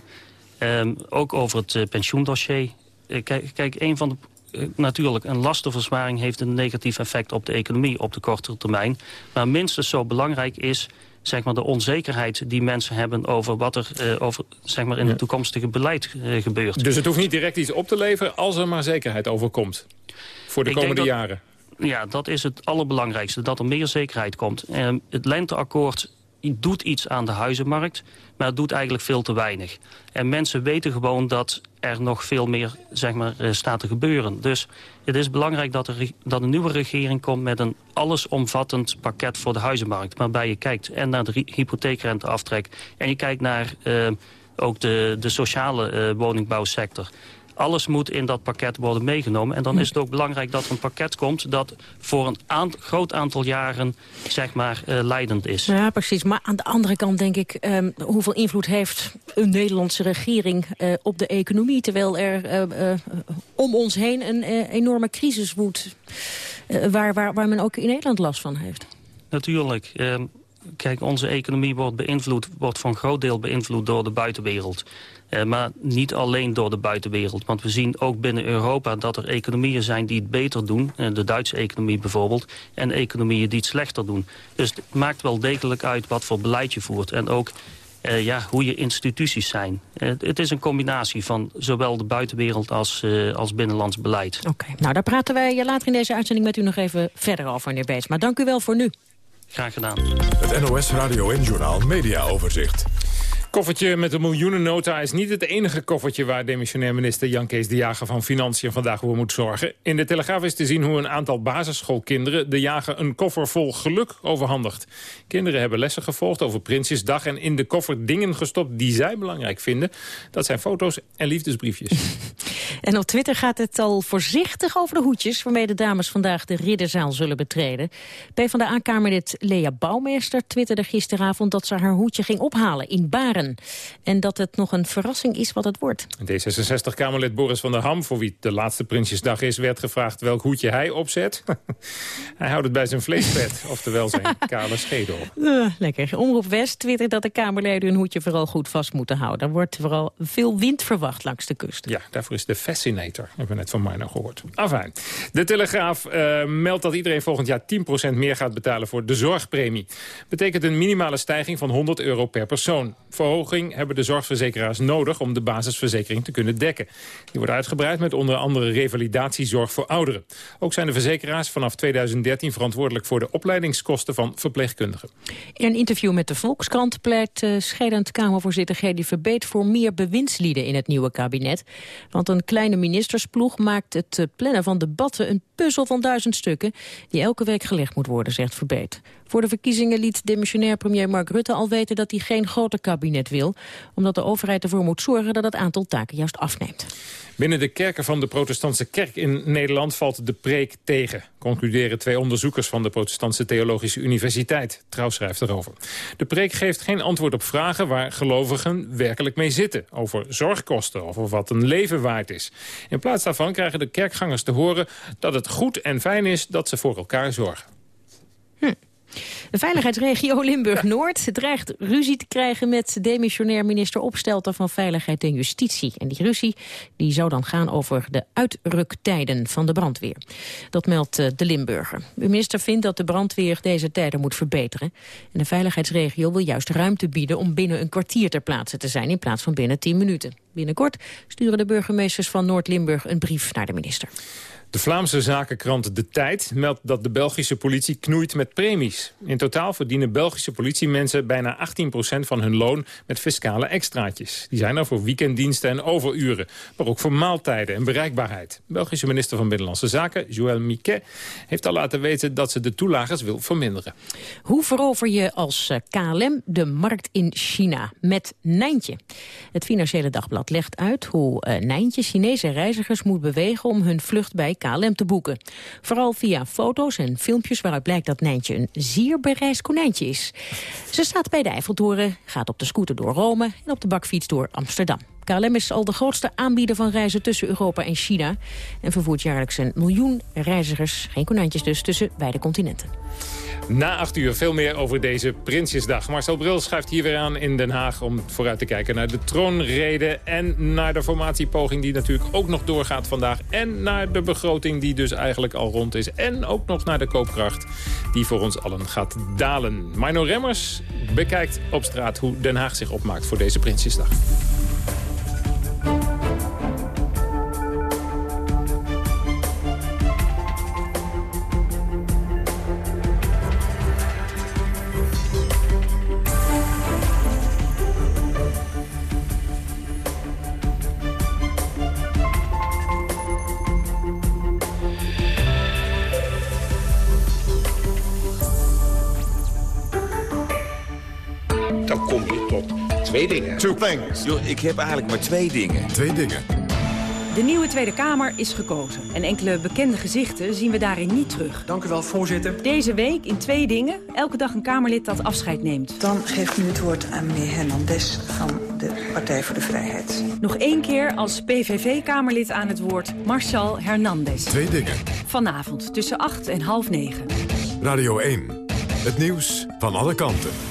Um, ook over het uh, pensioendossier. kijk, kijk, een van de natuurlijk, een lastenverzwaring heeft een negatief effect op de economie op de korte termijn. Maar minstens zo belangrijk is zeg maar, de onzekerheid die mensen hebben over wat er uh, over, zeg maar, in het toekomstige beleid uh, gebeurt. Dus het hoeft niet direct iets op te leveren als er maar zekerheid over komt voor de Ik komende jaren? Ja, dat is het allerbelangrijkste, dat er meer zekerheid komt. Uh, het lenteakkoord doet iets aan de huizenmarkt, maar het doet eigenlijk veel te weinig. En mensen weten gewoon dat er nog veel meer zeg maar, eh, staat te gebeuren. Dus het is belangrijk dat, er, dat een nieuwe regering komt met een allesomvattend pakket voor de huizenmarkt. Waarbij je kijkt en naar de hypotheekrenteaftrek en je kijkt naar uh, ook de, de sociale uh, woningbouwsector alles moet in dat pakket worden meegenomen. En dan is het ook belangrijk dat er een pakket komt... dat voor een groot aantal jaren zeg maar, uh, leidend is. Ja, precies. Maar aan de andere kant denk ik... Um, hoeveel invloed heeft een Nederlandse regering uh, op de economie... terwijl er uh, om ons heen een enorme crisis woedt... waar, waar, waar men ook in Nederland last van heeft? Natuurlijk. Ehm, kijk, onze economie wordt beïnvloed, wordt een groot deel beïnvloed door de buitenwereld. Uh, maar niet alleen door de buitenwereld. Want we zien ook binnen Europa dat er economieën zijn die het beter doen. Uh, de Duitse economie bijvoorbeeld. En economieën die het slechter doen. Dus het maakt wel degelijk uit wat voor beleid je voert. En ook uh, ja, hoe je instituties zijn. het is een combinatie van zowel de buitenwereld als, als binnenlands beleid. Oké, nou daar praten wij later in deze uitzending met u nog even verder over, meneer Bees. Maar dank u wel voor nu. Graag gedaan. Het NOS Radio en Journal Media Overzicht. Koffertje met een miljoenennota is niet het enige koffertje... waar demissionair minister Jan Kees de Jager van Financiën vandaag voor moet zorgen. In de Telegraaf is te zien hoe een aantal basisschoolkinderen... de jager een koffer vol geluk overhandigt. Kinderen hebben lessen gevolgd over Prinsjesdag... en in de koffer dingen gestopt die zij belangrijk vinden. Dat zijn foto's en liefdesbriefjes. En op Twitter gaat het al voorzichtig over de hoedjes... waarmee de dames vandaag de ridderzaal zullen betreden. PvdA-kamerlid Lea Bouwmeester twitterde gisteravond... dat ze haar hoedje ging ophalen in Baren en dat het nog een verrassing is wat het wordt. D66-Kamerlid Boris van der Ham, voor wie de laatste Prinsjesdag is... werd gevraagd welk hoedje hij opzet. hij houdt het bij zijn vleespet, oftewel zijn kale schedel. Uh, lekker. Omroep West twittert dat de Kamerleden hun hoedje vooral goed vast moeten houden. Er wordt vooral veel wind verwacht langs de kust. Ja, daarvoor is de Fascinator. Hebben we net van Mino gehoord. Afijn. De Telegraaf uh, meldt dat iedereen volgend jaar 10% meer gaat betalen voor de zorgpremie. Betekent een minimale stijging van 100 euro per persoon. Hebben de zorgverzekeraars nodig om de basisverzekering te kunnen dekken. Die wordt uitgebreid met onder andere revalidatiezorg voor ouderen. Ook zijn de verzekeraars vanaf 2013 verantwoordelijk voor de opleidingskosten van verpleegkundigen. In een interview met de Volkskrant pleit uh, scheidend Kamervoorzitter Gerdy Verbeet voor meer bewindslieden in het nieuwe kabinet. Want een kleine ministersploeg maakt het eh, plannen van debatten een puzzel van duizend stukken die elke week gelegd moet worden, zegt Verbeet. Voor de verkiezingen liet demissionair premier Mark Rutte al weten dat hij geen groter kabinet wil, omdat de overheid ervoor moet zorgen dat het aantal taken juist afneemt. Binnen de kerken van de protestantse kerk in Nederland valt de preek tegen. Concluderen twee onderzoekers van de protestantse theologische universiteit. Trouw schrijft erover. De preek geeft geen antwoord op vragen waar gelovigen werkelijk mee zitten. Over zorgkosten, over wat een leven waard is. In plaats daarvan krijgen de kerkgangers te horen dat het goed en fijn is dat ze voor elkaar zorgen. Hm. De veiligheidsregio Limburg-Noord dreigt ruzie te krijgen met demissionair minister Opstelter van Veiligheid en Justitie. En die ruzie die zou dan gaan over de uitruktijden van de brandweer. Dat meldt eh, de Limburger. De minister vindt dat de brandweer deze tijden moet verbeteren. En de veiligheidsregio wil juist ruimte bieden om binnen een kwartier ter plaatse te zijn in plaats van binnen 10 minuten. Binnenkort sturen de burgemeesters van Noord-Limburg een brief naar de minister. De Vlaamse zakenkrant De Tijd meldt dat de Belgische politie knoeit met premies. In totaal verdienen Belgische politiemensen bijna 18% van hun loon met fiscale extraatjes. Die zijn er voor weekenddiensten en overuren, maar ook voor maaltijden en bereikbaarheid. Belgische minister van Binnenlandse Zaken, Joël Miquet, heeft al laten weten dat ze de toelagers wil verminderen. Hoe verover je als eh, KLM de markt in China met Nijntje? Het Financiële Dagblad legt uit hoe eh, Nijntje Chinese reizigers moet bewegen om hun vlucht bij KLM te boeken. Vooral via foto's en filmpjes waaruit blijkt dat Nijntje een zeer bereisd konijntje is. Ze staat bij de Eiffeltoren, gaat op de scooter door Rome en op de bakfiets door Amsterdam. KLM is al de grootste aanbieder van reizen tussen Europa en China... en vervoert jaarlijks een miljoen reizigers, geen konijntjes dus, tussen beide continenten. Na acht uur veel meer over deze Prinsjesdag. Marcel Bril schuift hier weer aan in Den Haag om vooruit te kijken naar de troonrede... en naar de formatiepoging die natuurlijk ook nog doorgaat vandaag... en naar de begroting die dus eigenlijk al rond is... en ook nog naar de koopkracht die voor ons allen gaat dalen. Mino Remmers bekijkt op straat hoe Den Haag zich opmaakt voor deze Prinsjesdag. Things. Yo, ik heb eigenlijk maar twee dingen. Twee dingen. De nieuwe Tweede Kamer is gekozen. En enkele bekende gezichten zien we daarin niet terug. Dank u wel, voorzitter. Deze week in twee dingen. Elke dag een Kamerlid dat afscheid neemt. Dan geeft nu het woord aan meneer Hernandez van de Partij voor de Vrijheid. Nog één keer als PVV-Kamerlid aan het woord Marcel Hernandez. Twee dingen. Vanavond tussen acht en half negen. Radio 1. Het nieuws van alle kanten.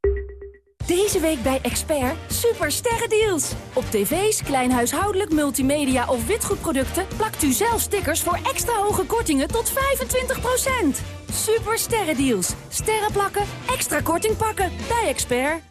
Deze week bij Expert super sterrendeals. Op tv's, kleinhuishoudelijk, multimedia of witgoedproducten... plakt u zelf stickers voor extra hoge kortingen tot 25%. Super sterrendeals. Sterren plakken, extra korting pakken. Bij Expert.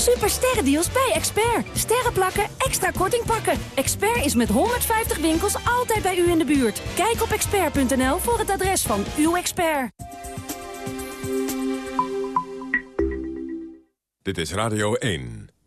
Super sterrendeals bij Expert. Sterren plakken, extra korting pakken. Expert is met 150 winkels altijd bij u in de buurt. Kijk op expert.nl voor het adres van uw expert. Dit is Radio 1.